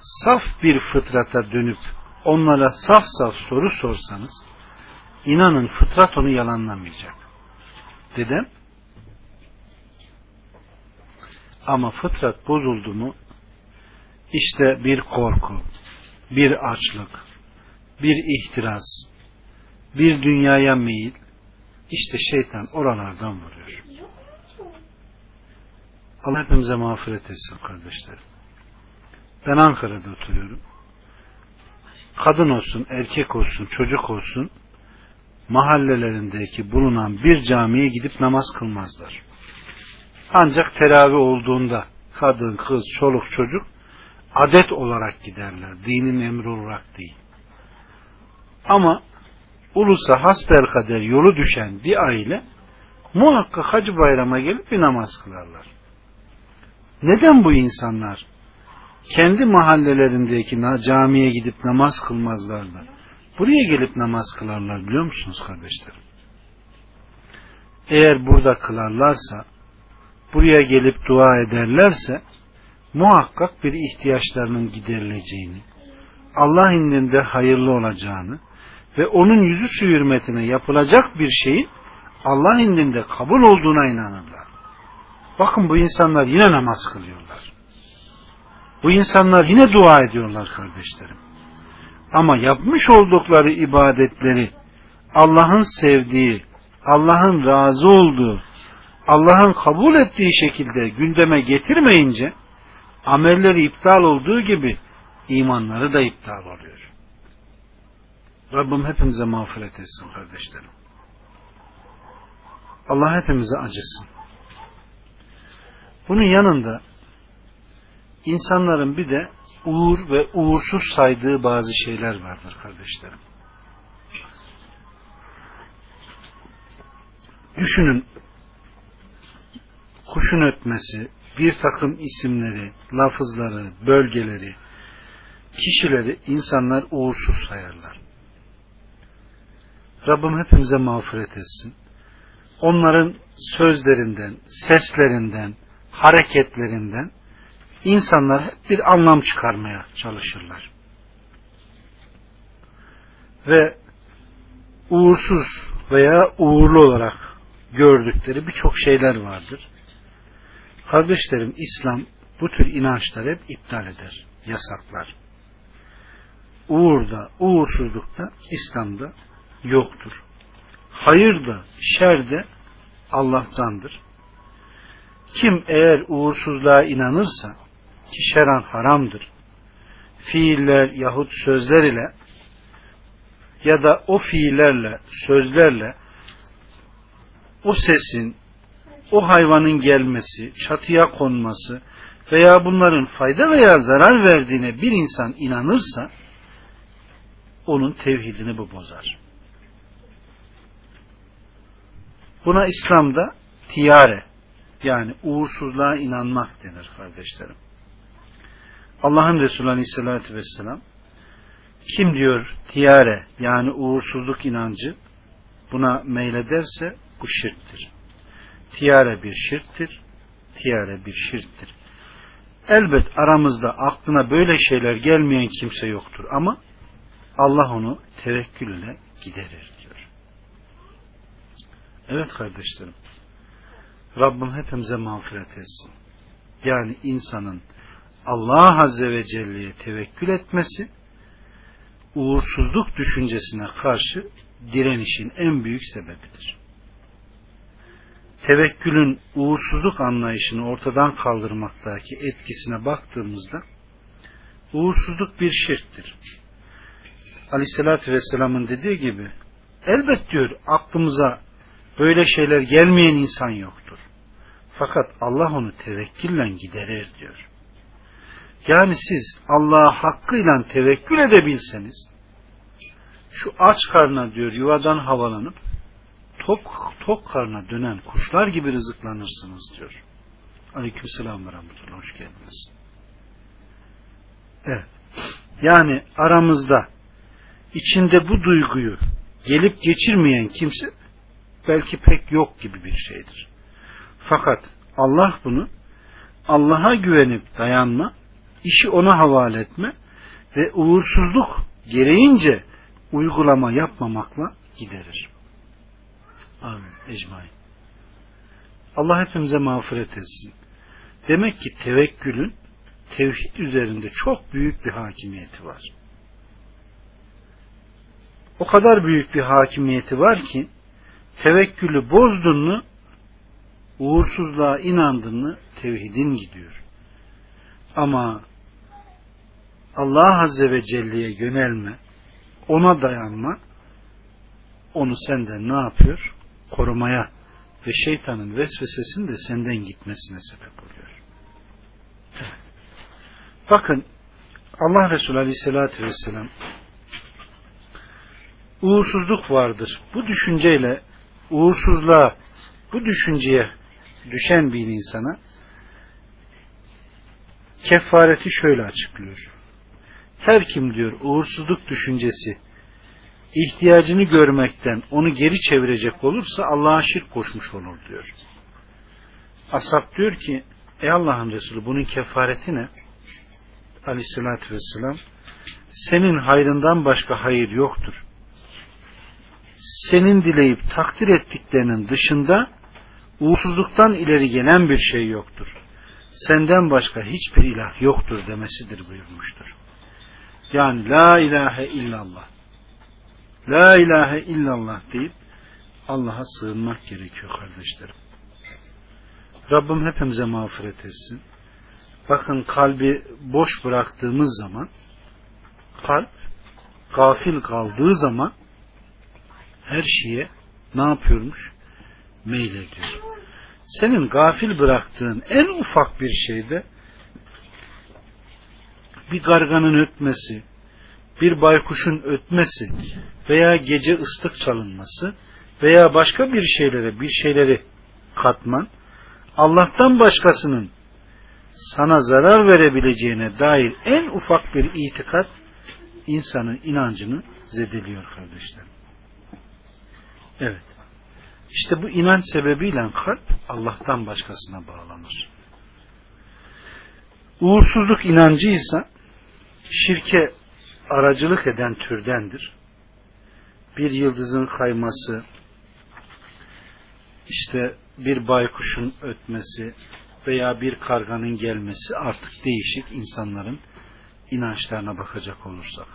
saf bir fıtrata dönüp onlara saf saf soru sorsanız, inanın fıtrat onu yalanlamayacak. Dedem, ama fıtrat bozuldu mu, işte bir korku, bir açlık, bir ihtiras, bir dünyaya meyil, işte şeytan oralardan vuruyor. Allah hepimize mağfiret etsin kardeşlerim. Ben Ankara'da oturuyorum. Kadın olsun, erkek olsun, çocuk olsun mahallelerindeki bulunan bir camiye gidip namaz kılmazlar. Ancak teravih olduğunda kadın, kız, çoluk, çocuk adet olarak giderler. Dinin emri olarak değil. Ama ulusa hasbel kader yolu düşen bir aile muhakkak hacı bayrama gelip bir namaz kılarlar. Neden bu insanlar kendi mahallelerindeki camiye gidip namaz kılmazlar da buraya gelip namaz kılarlar biliyor musunuz kardeşlerim? Eğer burada kılarlarsa buraya gelip dua ederlerse muhakkak bir ihtiyaçlarının giderileceğini Allah indinde hayırlı olacağını ve onun yüzü su hürmetine yapılacak bir şeyin Allah indinde kabul olduğuna inanırlar. Bakın bu insanlar yine namaz kılıyorlar. Bu insanlar yine dua ediyorlar kardeşlerim. Ama yapmış oldukları ibadetleri Allah'ın sevdiği, Allah'ın razı olduğu, Allah'ın kabul ettiği şekilde gündeme getirmeyince amelleri iptal olduğu gibi imanları da iptal oluyor. Rabbim hepimize mağfiret etsin kardeşlerim. Allah hepimize acısın. Bunun yanında insanların bir de uğur ve uğursuz saydığı bazı şeyler vardır kardeşlerim. Düşünün kuşun ötmesi, bir takım isimleri, lafızları, bölgeleri, kişileri insanlar uğursuz sayarlar. Rabbim hepimize mağfiret etsin. Onların sözlerinden, seslerinden, hareketlerinden insanlar hep bir anlam çıkarmaya çalışırlar. Ve uğursuz veya uğurlu olarak gördükleri birçok şeyler vardır. Kardeşlerim İslam bu tür inançları hep iptal eder, yasaklar. Uğurda, uğursuzlukta İslam'da yoktur. Hayır da, şer de Allah'tandır. Kim eğer uğursuzluğa inanırsa ki şeran haramdır. Fiiller yahut sözler ile ya da o fiillerle, sözlerle o sesin, o hayvanın gelmesi, çatıya konması veya bunların fayda veya zarar verdiğine bir insan inanırsa onun tevhidini bu bozar. Buna İslam'da tiyare yani uğursuzluğa inanmak denir kardeşlerim. Allah'ın Resulü Aleyhisselatü Vesselam kim diyor tiyare yani uğursuzluk inancı buna meylederse bu şirktir. Tiyare bir şirktir. Tiyare bir şirktir. Elbet aramızda aklına böyle şeyler gelmeyen kimse yoktur ama Allah onu tevekkül ile giderir diyor. Evet kardeşlerim. Rabbim hepimize mağfiret etsin. Yani insanın Allah Azze ve Celle'ye tevekkül etmesi uğursuzluk düşüncesine karşı direnişin en büyük sebebidir. Tevekkülün uğursuzluk anlayışını ortadan kaldırmaktaki etkisine baktığımızda uğursuzluk bir şirktir. Aleyhissalatü Vesselam'ın dediği gibi elbet diyor aklımıza böyle şeyler gelmeyen insan yoktur. Fakat Allah onu tevekkülle giderir diyor. Yani siz Allah'a hakkıyla tevekkül edebilseniz şu aç karna diyor yuvadan havalanıp tok, tok karna dönen kuşlar gibi rızıklanırsınız diyor. Aleykümselam ve rahmetullah. Hoş geldiniz. Evet. Yani aramızda içinde bu duyguyu gelip geçirmeyen kimse belki pek yok gibi bir şeydir. Fakat Allah bunu Allah'a güvenip dayanma, işi ona havale etme ve uğursuzluk gereğince uygulama yapmamakla giderir. Amin. Ecmain. Allah hepimize mağfiret etsin. Demek ki tevekkülün tevhid üzerinde çok büyük bir hakimiyeti var. O kadar büyük bir hakimiyeti var ki tevekkülü bozdun mu uğursuzluğa inandın mı tevhidin gidiyor. Ama Allah Azze ve Celle'ye yönelme, ona dayanma, onu senden ne yapıyor? Korumaya ve şeytanın vesvesesinin de senden gitmesine sebep oluyor. Bakın Allah Resulü Aleyhisselatü Vesselam uğursuzluk vardır. Bu düşünceyle uğursuzluğa, bu düşünceye düşen bir insana kefareti şöyle açıklıyor. Her kim diyor uğursuzluk düşüncesi ihtiyacını görmekten onu geri çevirecek olursa Allah'a şirk koşmuş olur diyor. Asap diyor ki ey Allah'ın Resulü bunun kefareti ne? Aleyhissalatü vesselam senin hayrından başka hayır yoktur. Senin dileyip takdir ettiklerinin dışında uğursuzluktan ileri gelen bir şey yoktur. Senden başka hiçbir ilah yoktur demesidir buyurmuştur. Yani la ilahe illallah. La ilahe illallah deyip Allah'a sığınmak gerekiyor kardeşlerim. Rabbim hepimize mağfiret etsin. Bakın kalbi boş bıraktığımız zaman kalp gafil kaldığı zaman her şeye ne yapıyormuş? Meylediyor. Senin gafil bıraktığın en ufak bir şeyde bir garganın ötmesi, bir baykuşun ötmesi veya gece ıslık çalınması veya başka bir şeylere bir şeyleri katman Allah'tan başkasının sana zarar verebileceğine dair en ufak bir itikat insanın inancını zedeliyor kardeşler. Evet. İşte bu inanç sebebiyle kalp Allah'tan başkasına bağlanır. Uğursuzluk inancıysa şirke aracılık eden türdendir. Bir yıldızın kayması, işte bir baykuşun ötmesi veya bir karganın gelmesi artık değişik insanların inançlarına bakacak olursak.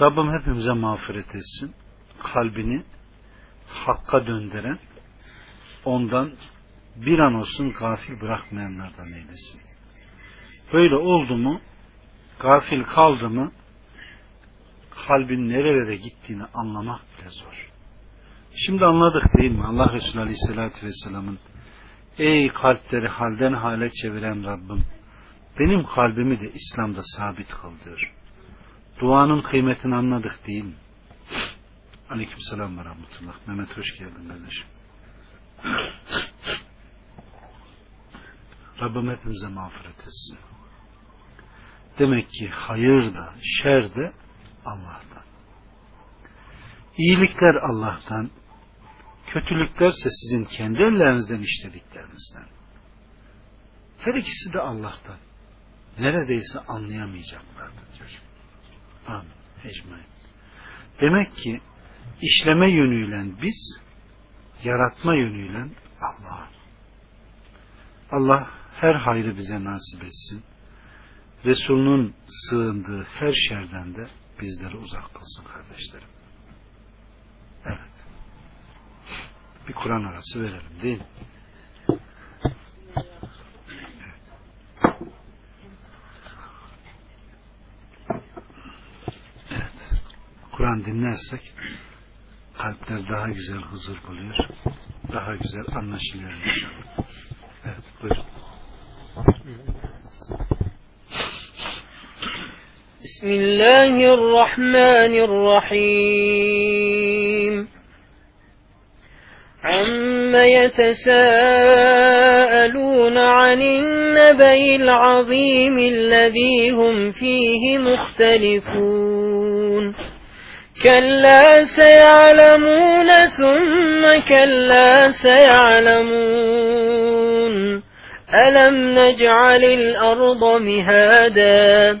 Rabbim hepimize mağfiret etsin. Kalbini hakka döndüren, ondan bir an olsun gafil bırakmayanlardan eylesin. Böyle oldu mu, gafil kaldı mı, kalbin nerelere gittiğini anlamak bile zor. Şimdi anladık değil mi? Allah Resulü Aleyhisselatü Vesselam'ın Ey kalpleri halden hale çeviren Rabbim benim kalbimi de İslam'da sabit kıl. Duanın kıymetini anladık değil mi? Aleyküm selam ve rahmetullah. Mehmet hoş geldin kardeşim. Rabbim hepimize mağfiret etsin. Demek ki hayır da şer de Allah'tan. İyilikler Allah'tan, kötülüklerse sizin kendi ellerinizden işlediklerinizden. Her ikisi de Allah'tan. Neredeyse anlayamayacaklardır diyor. Amin. Ecmain. Demek ki işleme yönüyle biz, yaratma yönüyle Allah. Allah her hayrı bize nasip etsin. Resulünün sığındığı her şerden de bizleri uzak kılsın kardeşlerim. Evet. Bir Kur'an arası verelim değil mi? Evet. Kur'an dinlersek kalpler daha güzel huzur buluyor. Daha güzel anlaşılıyor. Evet buyurun. بسم الله الرحمن الرحيم. عم يتساءلون عن النبأ العظيم الذي هم فيه مختلفون. كلا سيعلمون ثم كلا سيعلمون. ألم نجعل الأرض مهادا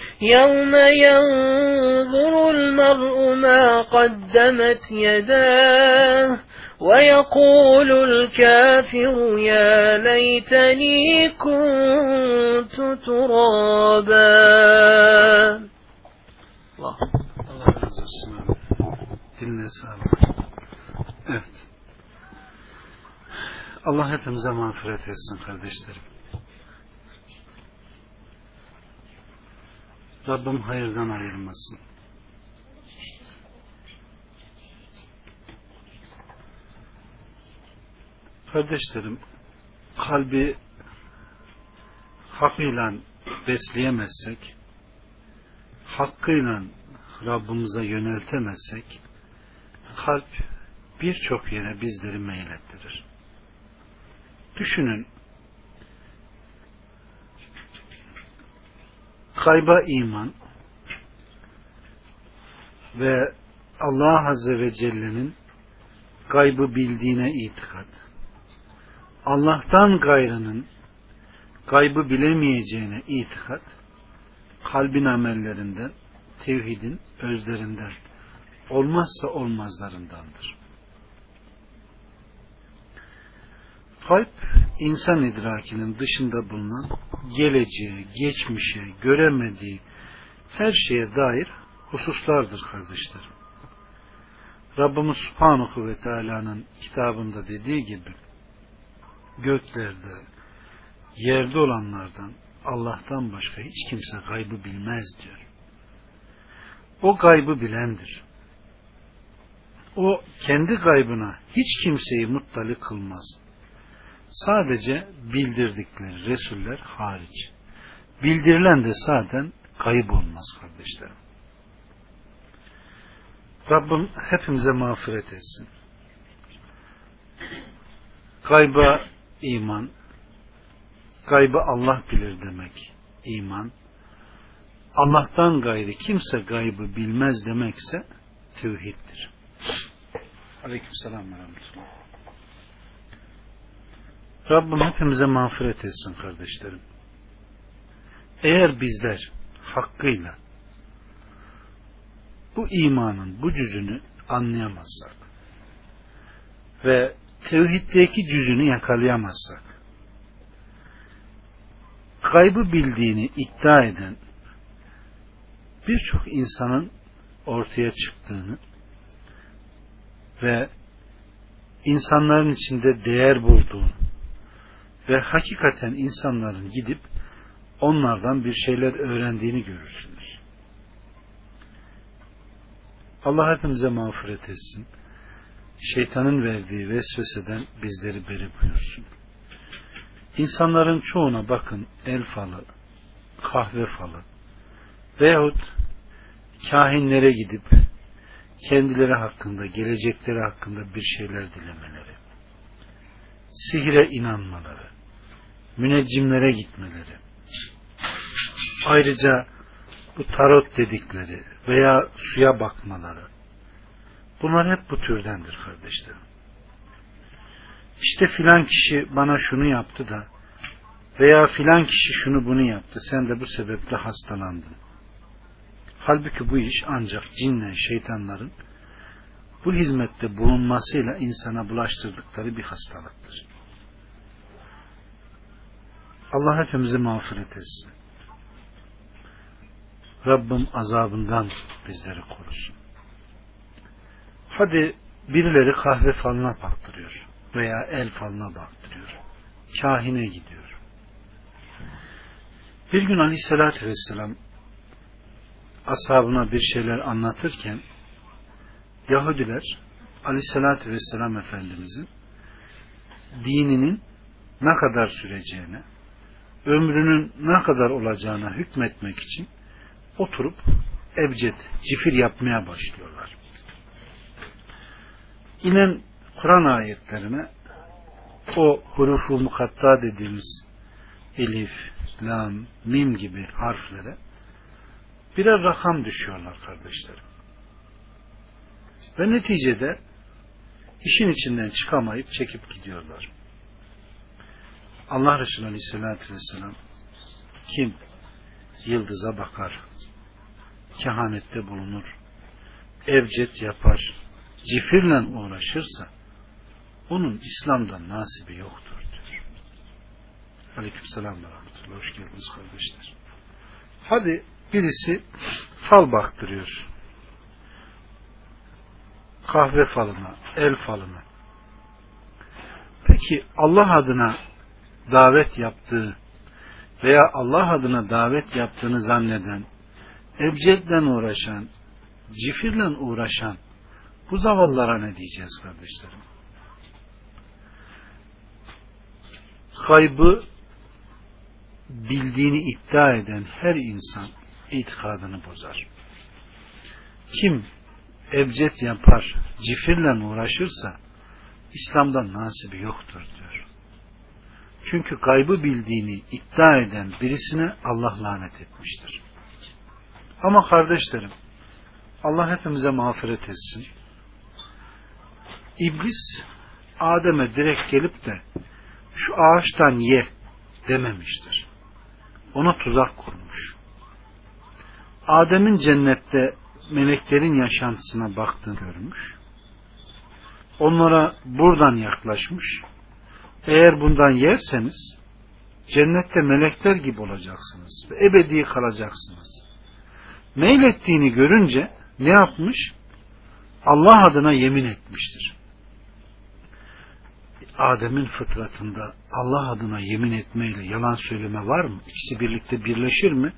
يوم ينظر المرء ما قدمت يداه ويقول الكافر يا ليتني كنت ترابا Allah hepimize mağfiret etsin kardeşlerim. Rabbim hayırdan ayırmasın. Kardeşlerim, kalbi hakkıyla besleyemezsek, hakkıyla Rabbimize yöneltemezsek, kalp birçok yere bizleri meylettirir. Düşünün, kayba iman ve Allah Azze ve Celle'nin gaybı bildiğine itikat, Allah'tan gayrının gaybı bilemeyeceğine itikat, kalbin amellerinden, tevhidin özlerinden, olmazsa olmazlarındandır. Kalp, insan idrakinin dışında bulunan geleceğe, geçmişe, göremediği her şeye dair hususlardır kardeşlerim. Rabbimiz Subhanahu ve Teala'nın kitabında dediği gibi göklerde, yerde olanlardan Allah'tan başka hiç kimse gaybı bilmez diyor. O gaybı bilendir. O kendi gaybına hiç kimseyi muttali kılmaz. Sadece bildirdikleri Resuller hariç. Bildirilen de zaten kayıp olmaz kardeşlerim. Rabbim hepimize mağfiret etsin. Gayba iman, gaybı Allah bilir demek iman, Allah'tan gayri kimse gaybı bilmez demekse tevhiddir. Aleyküm selam ve rahmetullah. Rabbim hepimize mağfiret etsin kardeşlerim. Eğer bizler hakkıyla bu imanın bu cüzünü anlayamazsak ve tevhiddeki cüzünü yakalayamazsak kaybı bildiğini iddia eden birçok insanın ortaya çıktığını ve insanların içinde değer bulduğunu ve hakikaten insanların gidip onlardan bir şeyler öğrendiğini görürsünüz. Allah hepimize mağfiret etsin. Şeytanın verdiği vesveseden bizleri beri buyursun. İnsanların çoğuna bakın el falı, kahve falı veyahut kahinlere gidip kendileri hakkında, gelecekleri hakkında bir şeyler dilemeleri, sihire inanmaları, müneccimlere gitmeleri, ayrıca bu tarot dedikleri veya suya bakmaları, bunlar hep bu türdendir kardeşlerim. İşte filan kişi bana şunu yaptı da Veya filan kişi şunu bunu yaptı. Sen de bu sebeple hastalandın. Halbuki bu iş ancak cinle şeytanların bu hizmette bulunmasıyla insana bulaştırdıkları bir hastalıktır. Allah hepimizi mağfiret etsin. Rabbim azabından bizleri korusun. Hadi birileri kahve falına baktırıyor veya el falına baktırıyor. Kahine gidiyor. Bir gün aleyhissalatü vesselam ashabına bir şeyler anlatırken Yahudiler aleyhissalatü vesselam Efendimizin dininin ne kadar süreceğine, ömrünün ne kadar olacağına hükmetmek için oturup ebced, cifir yapmaya başlıyorlar. İnen Kur'an ayetlerine o hurufu mukatta dediğimiz elif, lam, mim gibi harflere birer rakam düşüyorlar kardeşlerim. Ve neticede işin içinden çıkamayıp çekip gidiyorlar. Allah Resulü Aleyhisselatü Vesselam kim yıldıza bakar, kehanette bulunur, evcet yapar, cifirle uğraşırsa onun İslam'dan nasibi yoktur diyor. Aleyküm selam ve rahmetullah. Hoş geldiniz kardeşler. Hadi birisi fal baktırıyor. Kahve falına, el falına. Peki Allah adına davet yaptığı veya Allah adına davet yaptığını zanneden, ebcedle uğraşan, cifirle uğraşan bu zavallara ne diyeceğiz kardeşlerim? Kaybı bildiğini iddia eden her insan itikadını bozar. Kim ebced yapar, cifirle uğraşırsa İslam'dan nasibi yoktur diyor. Çünkü kaybı bildiğini iddia eden birisine Allah lanet etmiştir. Ama kardeşlerim, Allah hepimize mağfiret etsin. İblis Adem'e direkt gelip de şu ağaçtan ye dememiştir. Ona tuzak kurmuş. Adem'in cennette meleklerin yaşantısına baktığını görmüş. Onlara buradan yaklaşmış. Eğer bundan yerseniz cennette melekler gibi olacaksınız ve ebedi kalacaksınız. Meylettiğini görünce ne yapmış? Allah adına yemin etmiştir. Adem'in fıtratında Allah adına yemin etmeyle yalan söyleme var mı? İkisi birlikte birleşir mi?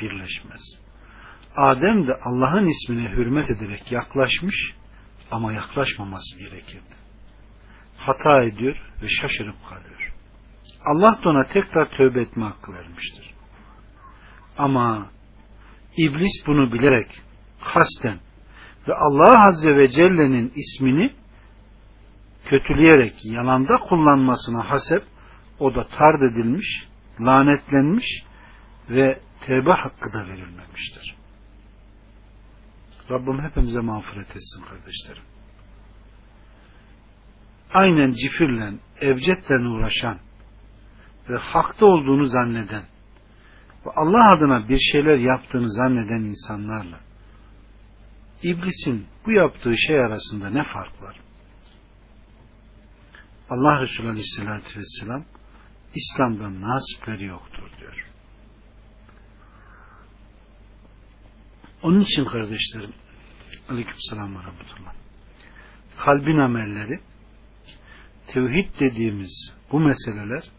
Birleşmez. Adem de Allah'ın ismine hürmet ederek yaklaşmış ama yaklaşmaması gerekirdi. Hata ediyor ve şaşırıp kalıyor. Allah da ona tekrar tövbe etme hakkı vermiştir. Ama iblis bunu bilerek kasten ve Allah Azze ve Celle'nin ismini kötüleyerek yalanda kullanmasına hasep o da tard edilmiş, lanetlenmiş ve tevbe hakkı da verilmemiştir. Rabbim hepimize mağfiret etsin kardeşlerim. Aynen cifirle, evcetle uğraşan ve hakta olduğunu zanneden ve Allah adına bir şeyler yaptığını zanneden insanlarla iblisin bu yaptığı şey arasında ne fark var? Allah Resulü Aleyhisselatü Vesselam İslam'dan nasipleri yoktur diyor. Onun için kardeşlerim Aleyküm selam ve. Kalbin amelleri tevhid dediğimiz bu meseleler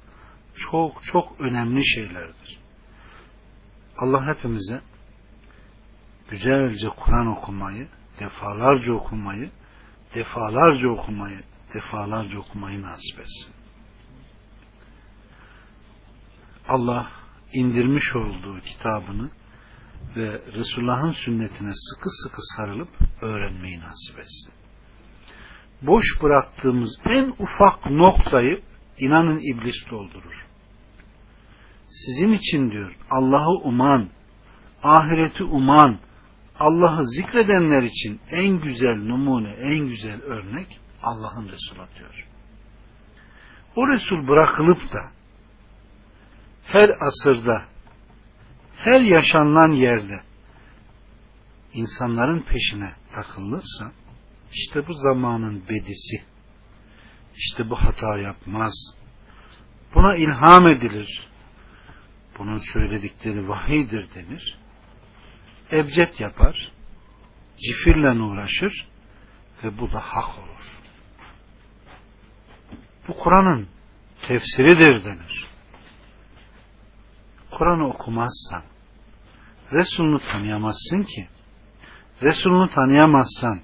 çok çok önemli şeylerdir. Allah hepimize güzelce Kur'an okumayı, defalarca okumayı, defalarca okumayı, defalarca okumayı nasip etsin. Allah indirmiş olduğu kitabını ve Resulullah'ın sünnetine sıkı sıkı sarılıp öğrenmeyi nasip etsin. Boş bıraktığımız en ufak noktayı inanın iblis doldurur. Sizin için diyor Allah'ı uman, ahireti uman, Allah'ı zikredenler için en güzel numune, en güzel örnek Allah'ın Resulü diyor. O Resul bırakılıp da her asırda, her yaşanılan yerde insanların peşine takılırsa işte bu zamanın bedisi. İşte bu hata yapmaz. Buna ilham edilir. Bunun söyledikleri vahiydir denir. Ebced yapar cifirle uğraşır ve bu da hak olur. Bu Kur'an'ın tefsiridir denir. Kur'an'ı okumazsan Resulünü tanıyamazsın ki. Resulünü tanıyamazsan,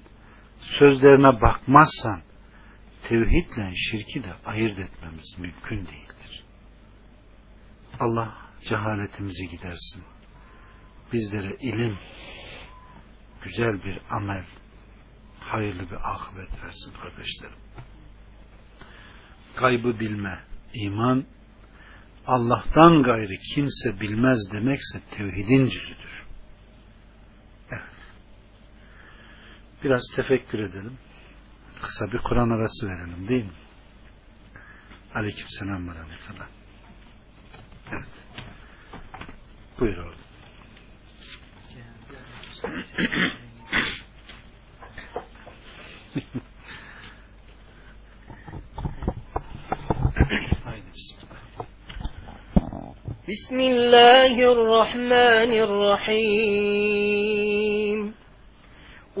sözlerine bakmazsan, tevhidle şirki de ayırt etmemiz mümkün değildir. Allah cehaletimizi gidersin. Bizlere ilim, güzel bir amel, hayırlı bir akıbet versin kardeşlerim. Gaybı bilme, iman, Allah'tan gayrı kimse bilmez demekse tevhidin cüzüdür. Biraz tefekkür edelim. Kısa bir Kur'an arası verelim değil mi? Aleyküm selam ve rahmetullah. Evet. Buyur oğlum. بسم الله الرحمن الرحيم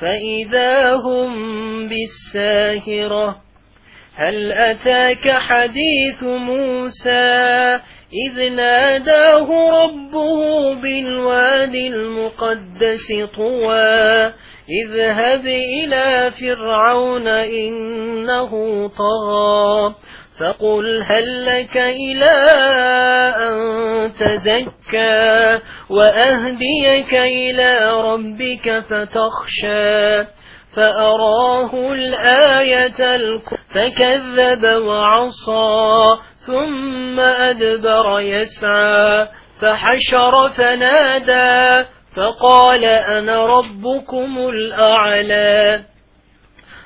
فإذا هم بالساهرة هل أتاك حديث موسى إذ ناداه ربه بالواد المقدس طوى اذهب إلى فرعون إنه طغى فقل هل لك إلى أن تزكى وأهديك إلى ربك فتخشى فأراه الآية فكذب وعصى ثم أدبر يسعى فحشر فنادى فقال أنا ربكم الأعلى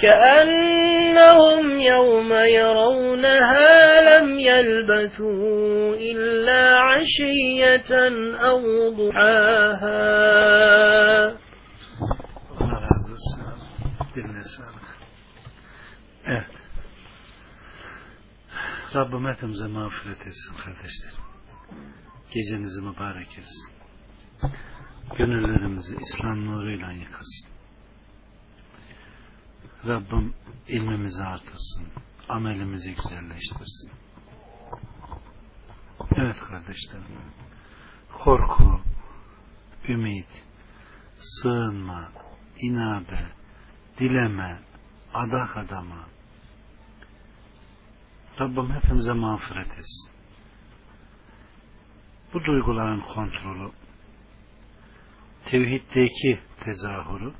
كأنهم يوم يرونها لم يلبثوا إلا عشية أو ضحاها. Evet. Rabbim hepimize mağfiret etsin kardeşlerim. Gecenizi mübarek etsin. Gönüllerimizi İslam nuruyla yıkasın. Rabbim ilmimizi artırsın. Amelimizi güzelleştirsin. Evet kardeşlerim. Korku, ümit, sığınma, inabe, dileme, adak adama. Rabbim hepimize mağfiret etsin. Bu duyguların kontrolü, tevhiddeki tezahürü,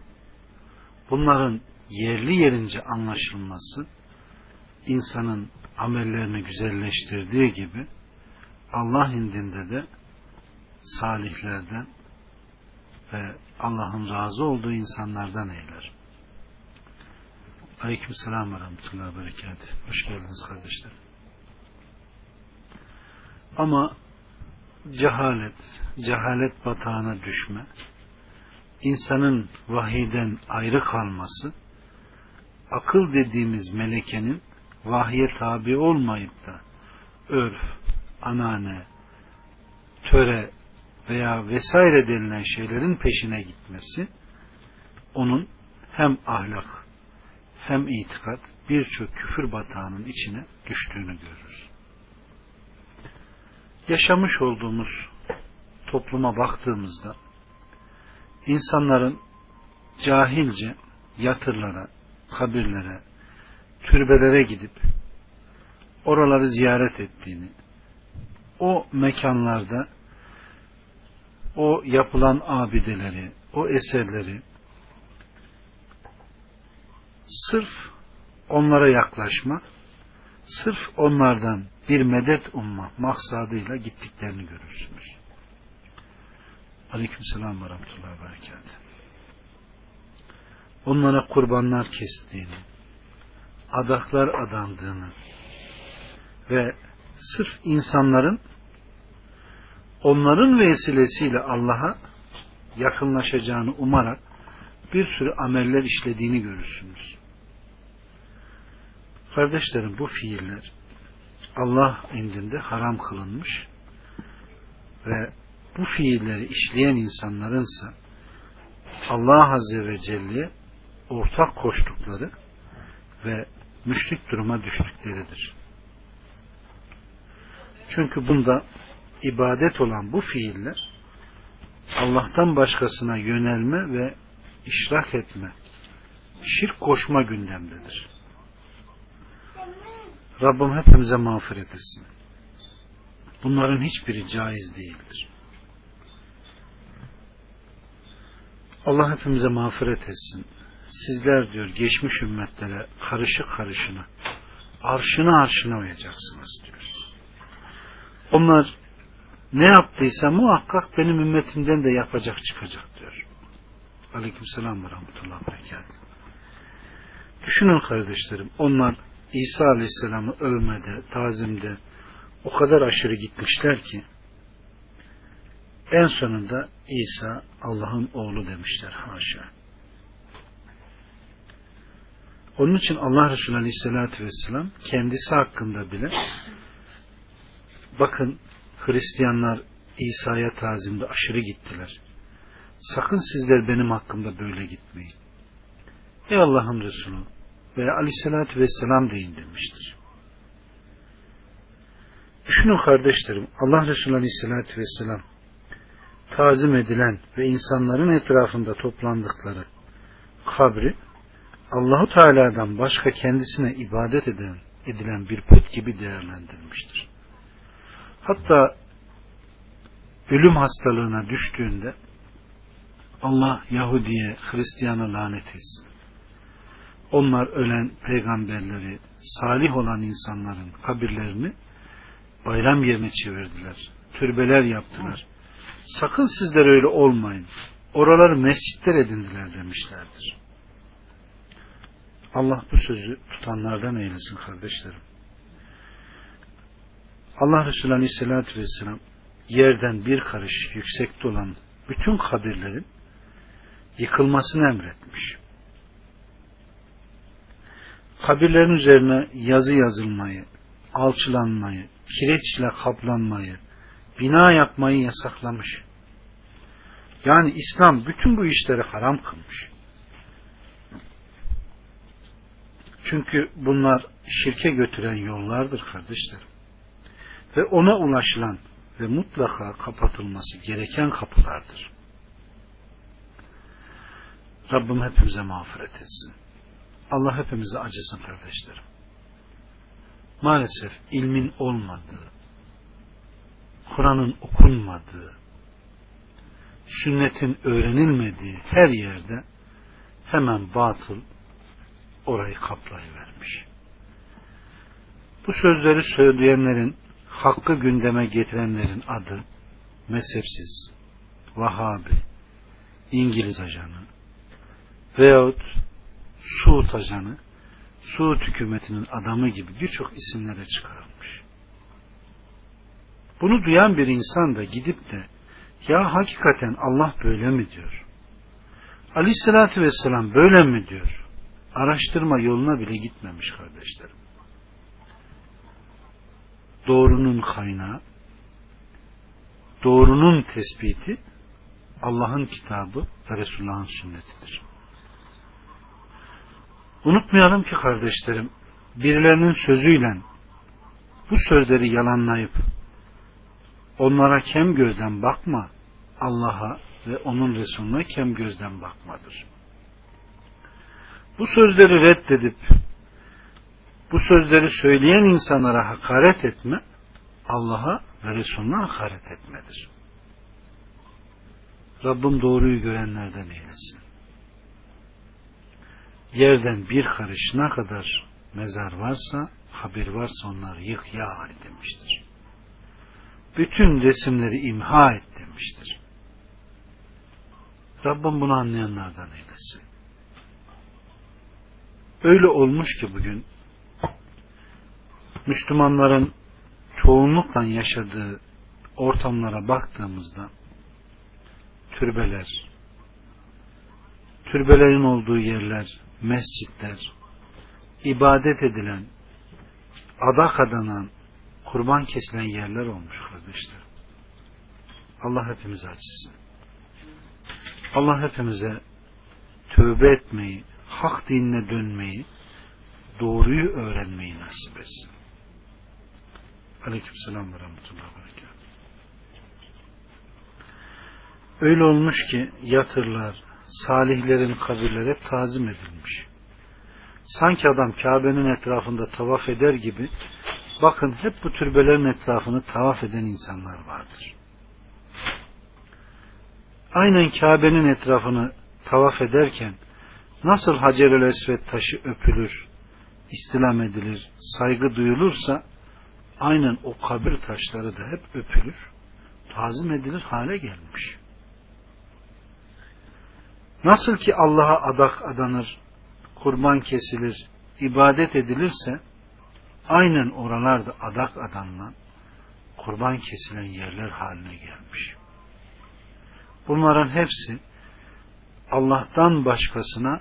bunların yerli yerince anlaşılması, insanın amellerini güzelleştirdiği gibi, Allah indinde de salihlerden ve Allah'ın razı olduğu insanlardan eyler. Aleyküm selam ve rahmetullahi ve berekat. Hoş geldiniz kardeşler. Ama cehalet, cehalet batağına düşme, insanın vahiyden ayrı kalması, akıl dediğimiz melekenin vahye tabi olmayıp da örf, anane, töre veya vesaire denilen şeylerin peşine gitmesi onun hem ahlak hem itikat birçok küfür batağının içine düştüğünü görürüz. Yaşamış olduğumuz topluma baktığımızda insanların cahilce yatırlara, kabirlere, türbelere gidip oraları ziyaret ettiğini, o mekanlarda o yapılan abideleri, o eserleri sırf onlara yaklaşma, sırf onlardan bir medet umma maksadıyla gittiklerini görürsünüz. Aleyküm selam ve rahmetullahi ve berekat. Onlara kurbanlar kestiğini, adaklar adandığını ve sırf insanların onların vesilesiyle Allah'a yakınlaşacağını umarak bir sürü ameller işlediğini görürsünüz. Kardeşlerim bu fiiller Allah indinde haram kılınmış ve bu fiilleri işleyen insanlarınsa Allah Azze ve Celle'ye ortak koştukları ve müşrik duruma düştükleridir. Çünkü bunda ibadet olan bu fiiller Allah'tan başkasına yönelme ve işrak etme, şirk koşma gündemdedir. Rabbim hepimize mağfiret etsin. Bunların hiçbiri caiz değildir. Allah hepimize mağfiret etsin. Sizler diyor geçmiş ümmetlere karışık karışına arşına arşına uyacaksınız diyor. Onlar ne yaptıysa muhakkak benim ümmetimden de yapacak çıkacak diyor. Aleyküm selam ve rahmetullah berekat. Düşünün kardeşlerim onlar İsa Aleyhisselam'ı övmede, tazimde o kadar aşırı gitmişler ki en sonunda İsa Allah'ın oğlu demişler haşa. Onun için Allah Resulü Aleyhisselatü Vesselam kendisi hakkında bile bakın Hristiyanlar İsa'ya tazimde aşırı gittiler. Sakın sizler benim hakkımda böyle gitmeyin. Ey Allah'ın Resulü veya aleyhissalatü vesselam deyin demiştir. Düşünün kardeşlerim Allah Resulü aleyhissalatü vesselam tazim edilen ve insanların etrafında toplandıkları kabri Allahu Teala'dan başka kendisine ibadet eden edilen bir put gibi değerlendirmiştir. Hatta ölüm hastalığına düştüğünde Allah Yahudi'ye, Hristiyan'a lanet etsin. Onlar ölen peygamberleri, salih olan insanların kabirlerini bayram yerine çevirdiler. Türbeler yaptılar. Sakın sizler öyle olmayın. Oraları mescitler edindiler demişlerdir. Allah bu sözü tutanlardan eylesin kardeşlerim. Allah Resulü Aleyhisselatü Vesselam yerden bir karış yüksekte olan bütün kabirlerin yıkılmasını emretmiş. Kabirlerin üzerine yazı yazılmayı, alçılanmayı, kireçle kaplanmayı, bina yapmayı yasaklamış. Yani İslam bütün bu işleri haram kılmış. Çünkü bunlar şirke götüren yollardır kardeşlerim. Ve ona ulaşılan ve mutlaka kapatılması gereken kapılardır. Rabbim hepimize mağfiret etsin. Allah hepimize acısın kardeşlerim. Maalesef ilmin olmadığı, Kur'an'ın okunmadığı, sünnetin öğrenilmediği her yerde hemen batıl orayı kaplayıvermiş. Bu sözleri söyleyenlerin, hakkı gündeme getirenlerin adı mezhepsiz, Vahabi, İngiliz ajanı veyahut Suud ajanı, Suud hükümetinin adamı gibi birçok isimlere çıkarılmış. Bunu duyan bir insan da gidip de ya hakikaten Allah böyle mi diyor? Aleyhissalatü vesselam böyle mi diyor? Araştırma yoluna bile gitmemiş kardeşlerim. Doğrunun kaynağı, doğrunun tespiti Allah'ın kitabı ve Resulullah'ın sünnetidir. Unutmayalım ki kardeşlerim, birilerinin sözüyle bu sözleri yalanlayıp onlara kem gözden bakma, Allah'a ve onun Resulüne kem gözden bakmadır. Bu sözleri reddedip bu sözleri söyleyen insanlara hakaret etme, Allah'a ve Resulüne hakaret etmedir. Rabbim doğruyu görenlerden eylesin. Yerden bir karış ne kadar mezar varsa, habir varsa onları yık ya Ali demiştir bütün resimleri imha et demiştir. Rabbim bunu anlayanlardan eylesin. Öyle olmuş ki bugün Müslümanların çoğunlukla yaşadığı ortamlara baktığımızda türbeler, türbelerin olduğu yerler, mescitler, ibadet edilen, adak adanan, kurban kesilen yerler olmuş kardeşler. Allah hepimize açsın. Allah hepimize tövbe etmeyi, hak dinine dönmeyi, doğruyu öğrenmeyi nasip etsin. Aleyküm selam ve rahmetullah berekat. Öyle olmuş ki yatırlar, salihlerin kabirleri hep tazim edilmiş. Sanki adam Kabe'nin etrafında tavaf eder gibi Bakın hep bu türbelerin etrafını tavaf eden insanlar vardır. Aynen Kabe'nin etrafını tavaf ederken nasıl Hacerül Esved taşı öpülür, istilam edilir, saygı duyulursa aynen o kabir taşları da hep öpülür, tazim edilir hale gelmiş. Nasıl ki Allah'a adak adanır, kurban kesilir, ibadet edilirse aynen oralarda adak adanla kurban kesilen yerler haline gelmiş. Bunların hepsi Allah'tan başkasına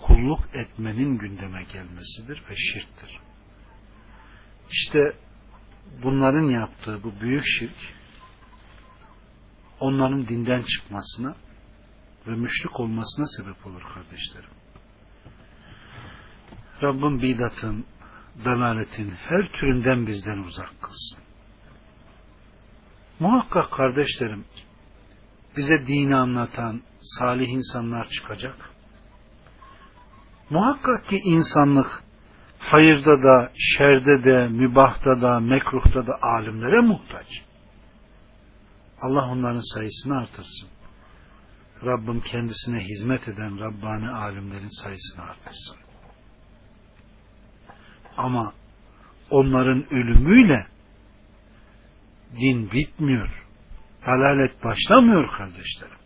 kulluk etmenin gündeme gelmesidir ve şirktir. İşte bunların yaptığı bu büyük şirk onların dinden çıkmasına ve müşrik olmasına sebep olur kardeşlerim. Rabbim bidatın, dalaletin her türünden bizden uzak kılsın. Muhakkak kardeşlerim, bize dini anlatan salih insanlar çıkacak. Muhakkak ki insanlık hayırda da, şerde de, mübahta da, mekruhta da alimlere muhtaç. Allah onların sayısını artırsın. Rabbim kendisine hizmet eden Rabbani alimlerin sayısını artırsın. Ama onların ölümüyle din bitmiyor. Dalalet başlamıyor kardeşlerim.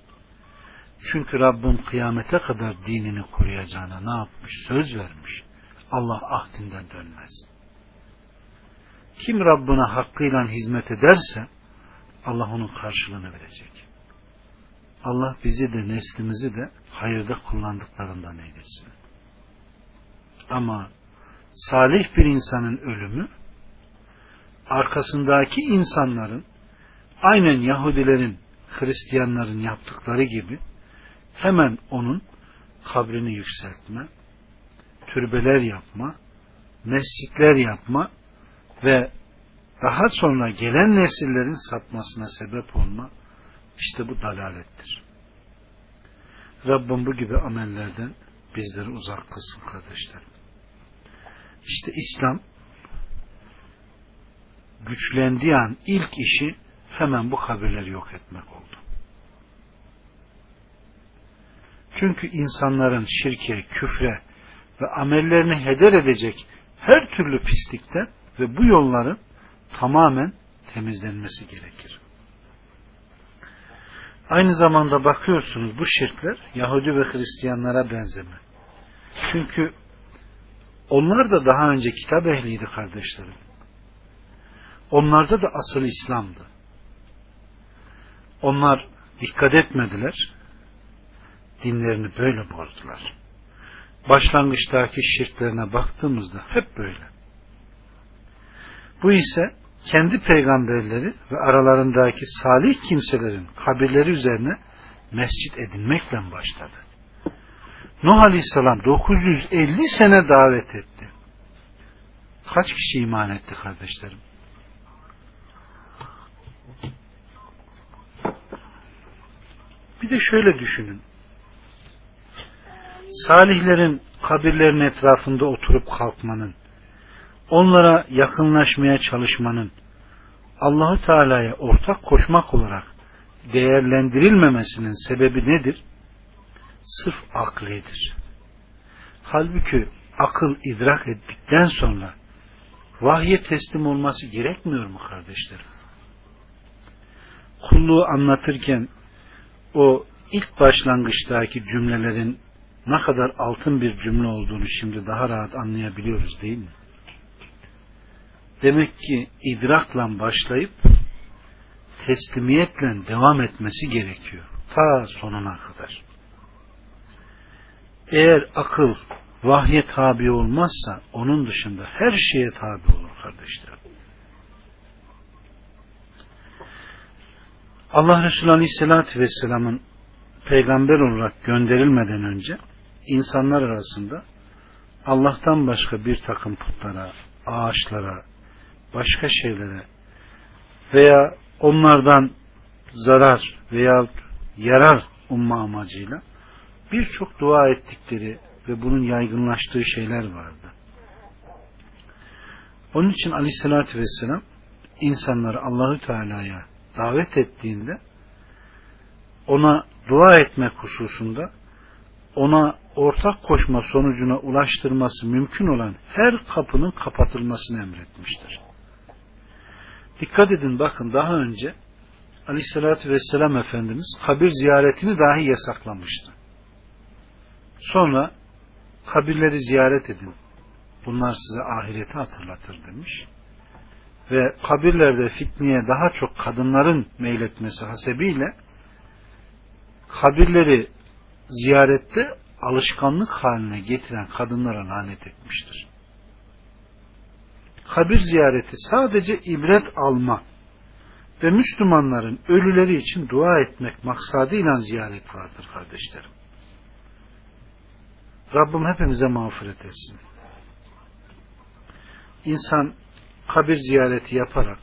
Çünkü Rabbim kıyamete kadar dinini koruyacağına ne yapmış? Söz vermiş. Allah ahdinden dönmez. Kim Rabbine hakkıyla hizmet ederse Allah onun karşılığını verecek. Allah bizi de neslimizi de hayırda kullandıklarından eylesin. Ama salih bir insanın ölümü arkasındaki insanların aynen Yahudilerin, Hristiyanların yaptıkları gibi hemen onun kabrini yükseltme, türbeler yapma, mescitler yapma ve daha sonra gelen nesillerin sapmasına sebep olma işte bu dalalettir. Rabbim bu gibi amellerden bizleri uzak kılsın kardeşlerim. İşte İslam güçlendiği an ilk işi hemen bu kabirleri yok etmek oldu. Çünkü insanların şirke, küfre ve amellerini heder edecek her türlü pislikten ve bu yolların tamamen temizlenmesi gerekir. Aynı zamanda bakıyorsunuz bu şirkler Yahudi ve Hristiyanlara benzeme. Çünkü onlar da daha önce kitap ehliydi kardeşlerim. Onlarda da asıl İslam'dı. Onlar dikkat etmediler. Dinlerini böyle bozdular. Başlangıçtaki şirklerine baktığımızda hep böyle. Bu ise kendi peygamberleri ve aralarındaki salih kimselerin kabirleri üzerine mescit edinmekle başladı. Nuh Aleyhisselam 950 sene davet etti. Kaç kişi iman etti kardeşlerim? Bir de şöyle düşünün. Salihlerin kabirlerin etrafında oturup kalkmanın, onlara yakınlaşmaya çalışmanın, Allahu Teala'ya ortak koşmak olarak değerlendirilmemesinin sebebi nedir? Sırf aklidir. Halbuki akıl idrak ettikten sonra vahye teslim olması gerekmiyor mu kardeşlerim? Kulluğu anlatırken o ilk başlangıçtaki cümlelerin ne kadar altın bir cümle olduğunu şimdi daha rahat anlayabiliyoruz değil mi? Demek ki idrakla başlayıp teslimiyetle devam etmesi gerekiyor. Ta sonuna kadar. Eğer akıl vahye tabi olmazsa onun dışında her şeye tabi olur kardeşlerim. Allah Resulü Aleyhisselatü Vesselam'ın peygamber olarak gönderilmeden önce insanlar arasında Allah'tan başka bir takım putlara, ağaçlara, başka şeylere veya onlardan zarar veya yarar umma amacıyla birçok dua ettikleri ve bunun yaygınlaştığı şeyler vardı. Onun için aleyhissalatü vesselam insanları Allahü Teala'ya davet ettiğinde ona dua etmek hususunda ona ortak koşma sonucuna ulaştırması mümkün olan her kapının kapatılmasını emretmiştir. Dikkat edin bakın daha önce Aleyhisselatü Vesselam Efendimiz kabir ziyaretini dahi yasaklamıştı. Sonra kabirleri ziyaret edin. Bunlar size ahireti hatırlatır demiş. Ve kabirlerde fitneye daha çok kadınların meyletmesi hasebiyle kabirleri ziyarette alışkanlık haline getiren kadınlara lanet etmiştir. Kabir ziyareti sadece ibret alma ve Müslümanların ölüleri için dua etmek maksadıyla ziyaret vardır kardeşlerim. Rabbim hepimize mağfiret etsin. İnsan kabir ziyareti yaparak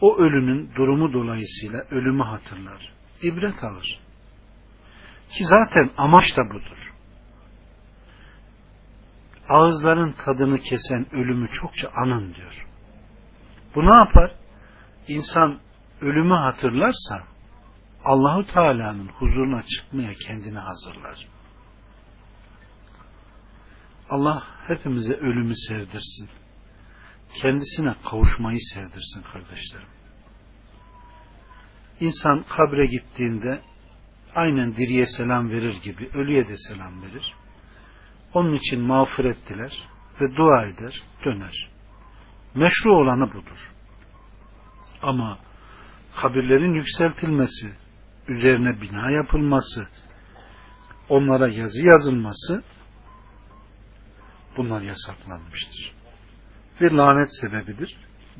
o ölünün durumu dolayısıyla ölümü hatırlar. İbret alır. Ki zaten amaç da budur. Ağızların tadını kesen ölümü çokça anın diyor. Bu ne yapar? İnsan ölümü hatırlarsa Allahu Teala'nın huzuruna çıkmaya kendini hazırlar. Allah hepimize ölümü sevdirsin. Kendisine kavuşmayı sevdirsin kardeşlerim. İnsan kabre gittiğinde aynen diriye selam verir gibi ölüye de selam verir. Onun için mağfiret diler ve dua eder, döner. Meşru olanı budur. Ama kabirlerin yükseltilmesi, üzerine bina yapılması, onlara yazı yazılması bunlar yasaklanmıştır. Bir lanet sebebidir.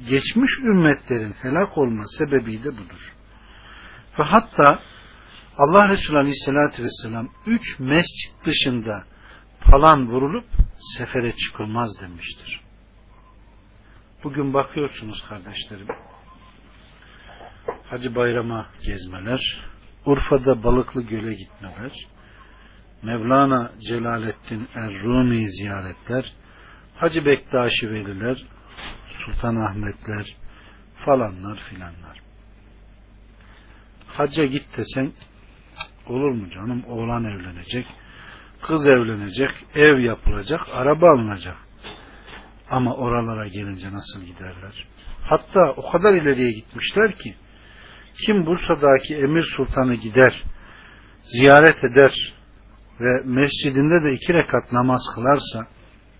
Geçmiş ümmetlerin helak olma sebebi de budur. Ve hatta Allah Resulü Aleyhisselatü Vesselam üç mescit dışında falan vurulup sefere çıkılmaz demiştir. Bugün bakıyorsunuz kardeşlerim. Hacı Bayram'a gezmeler, Urfa'da Balıklı Göl'e gitmeler, Mevlana Celaleddin Er-Rumi ziyaretler, Hacı Bektaşi Veliler, Sultan Ahmetler falanlar filanlar. Hacca git desen olur mu canım? Oğlan evlenecek, kız evlenecek, ev yapılacak, araba alınacak. Ama oralara gelince nasıl giderler? Hatta o kadar ileriye gitmişler ki kim Bursa'daki Emir Sultan'ı gider, ziyaret eder ve mescidinde de iki rekat namaz kılarsa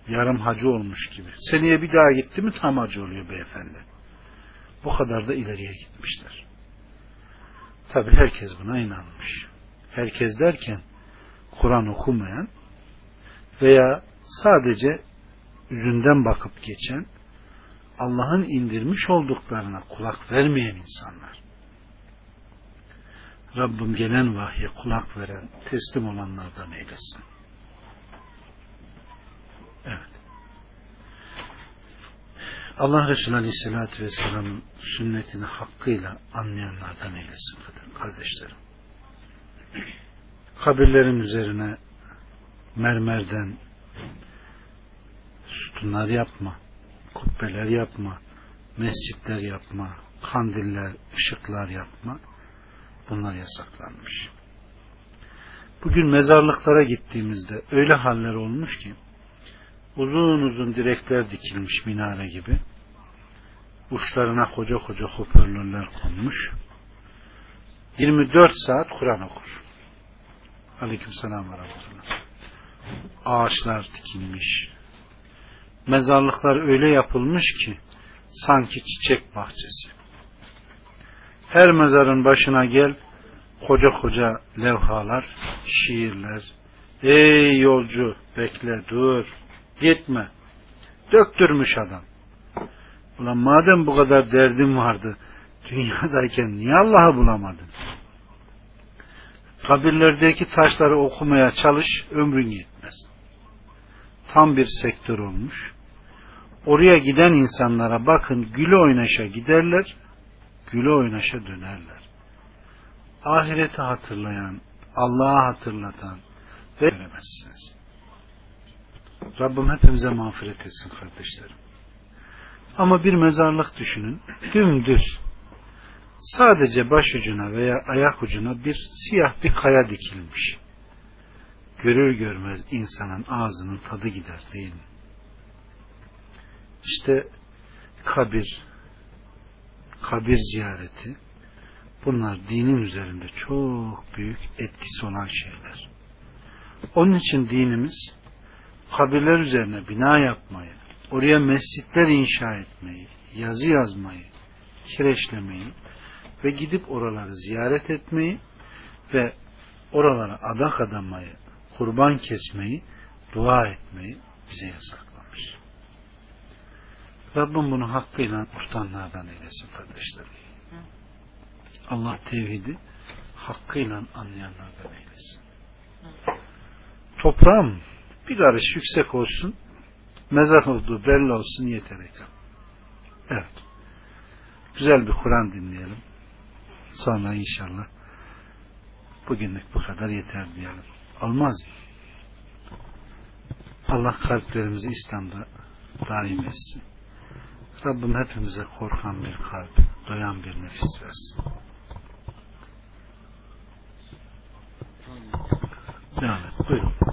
yarım hacı olmuş gibi. Seneye bir daha gitti mi tam hacı oluyor beyefendi. Bu kadar da ileriye gitmişler. Tabi herkes buna inanmış. Herkes derken Kur'an okumayan veya sadece yüzünden bakıp geçen Allah'ın indirmiş olduklarına kulak vermeyen insanlar. Rabbim gelen vahye kulak veren, teslim olanlardan eylesin. Evet. Allah Resulü Aleyhisselatü Vesselam'ın sünnetini hakkıyla anlayanlardan eylesin kardeşlerim. Kabirlerin üzerine mermerden sütunlar yapma, kubbeler yapma, mescitler yapma, kandiller, ışıklar yapma bunlar yasaklanmış. Bugün mezarlıklara gittiğimizde öyle haller olmuş ki uzun uzun direkler dikilmiş minare gibi uçlarına koca koca hoparlörler konmuş 24 saat Kur'an okur. Aleyküm selam ve rahmetullah. Ağaçlar dikilmiş. Mezarlıklar öyle yapılmış ki sanki çiçek bahçesi. Her mezarın başına gel koca koca levhalar, şiirler. Ey yolcu bekle dur gitme. Döktürmüş adam. Ulan madem bu kadar derdin vardı dünyadayken niye Allah'ı bulamadın? Kabirlerdeki taşları okumaya çalış ömrün yetmez. Tam bir sektör olmuş. Oraya giden insanlara bakın gülü oynaşa giderler, gülü oynaşa dönerler. Ahireti hatırlayan, Allah'ı hatırlatan ve göremezsiniz. Rabbim hepimize mağfiret etsin kardeşlerim. Ama bir mezarlık düşünün. Dümdüz. Sadece başucuna veya ayak ucuna bir siyah bir kaya dikilmiş. Görür görmez insanın ağzının tadı gider değil mi? İşte kabir, kabir ziyareti bunlar dinin üzerinde çok büyük etkisi olan şeyler. Onun için dinimiz kabirler üzerine bina yapmayı, oraya mescitler inşa etmeyi, yazı yazmayı, kireçlemeyi ve gidip oraları ziyaret etmeyi ve oralara adak adamayı, kurban kesmeyi, dua etmeyi bize yasaklamış. Rabbim bunu hakkıyla tutanlardan eylesin kardeşlerim. Allah tevhidi hakkıyla anlayanlardan eylesin. Toprağım bir karış yüksek olsun, mezar olduğu belli olsun yeter. Evet. Güzel bir Kur'an dinleyelim. Sonra inşallah bugünlük bu kadar yeter diyelim. Olmaz mı? Allah kalplerimizi İslam'da daim etsin. Rabbim hepimize korkan bir kalp, doyan bir nefis versin. Devam et. Buyurun.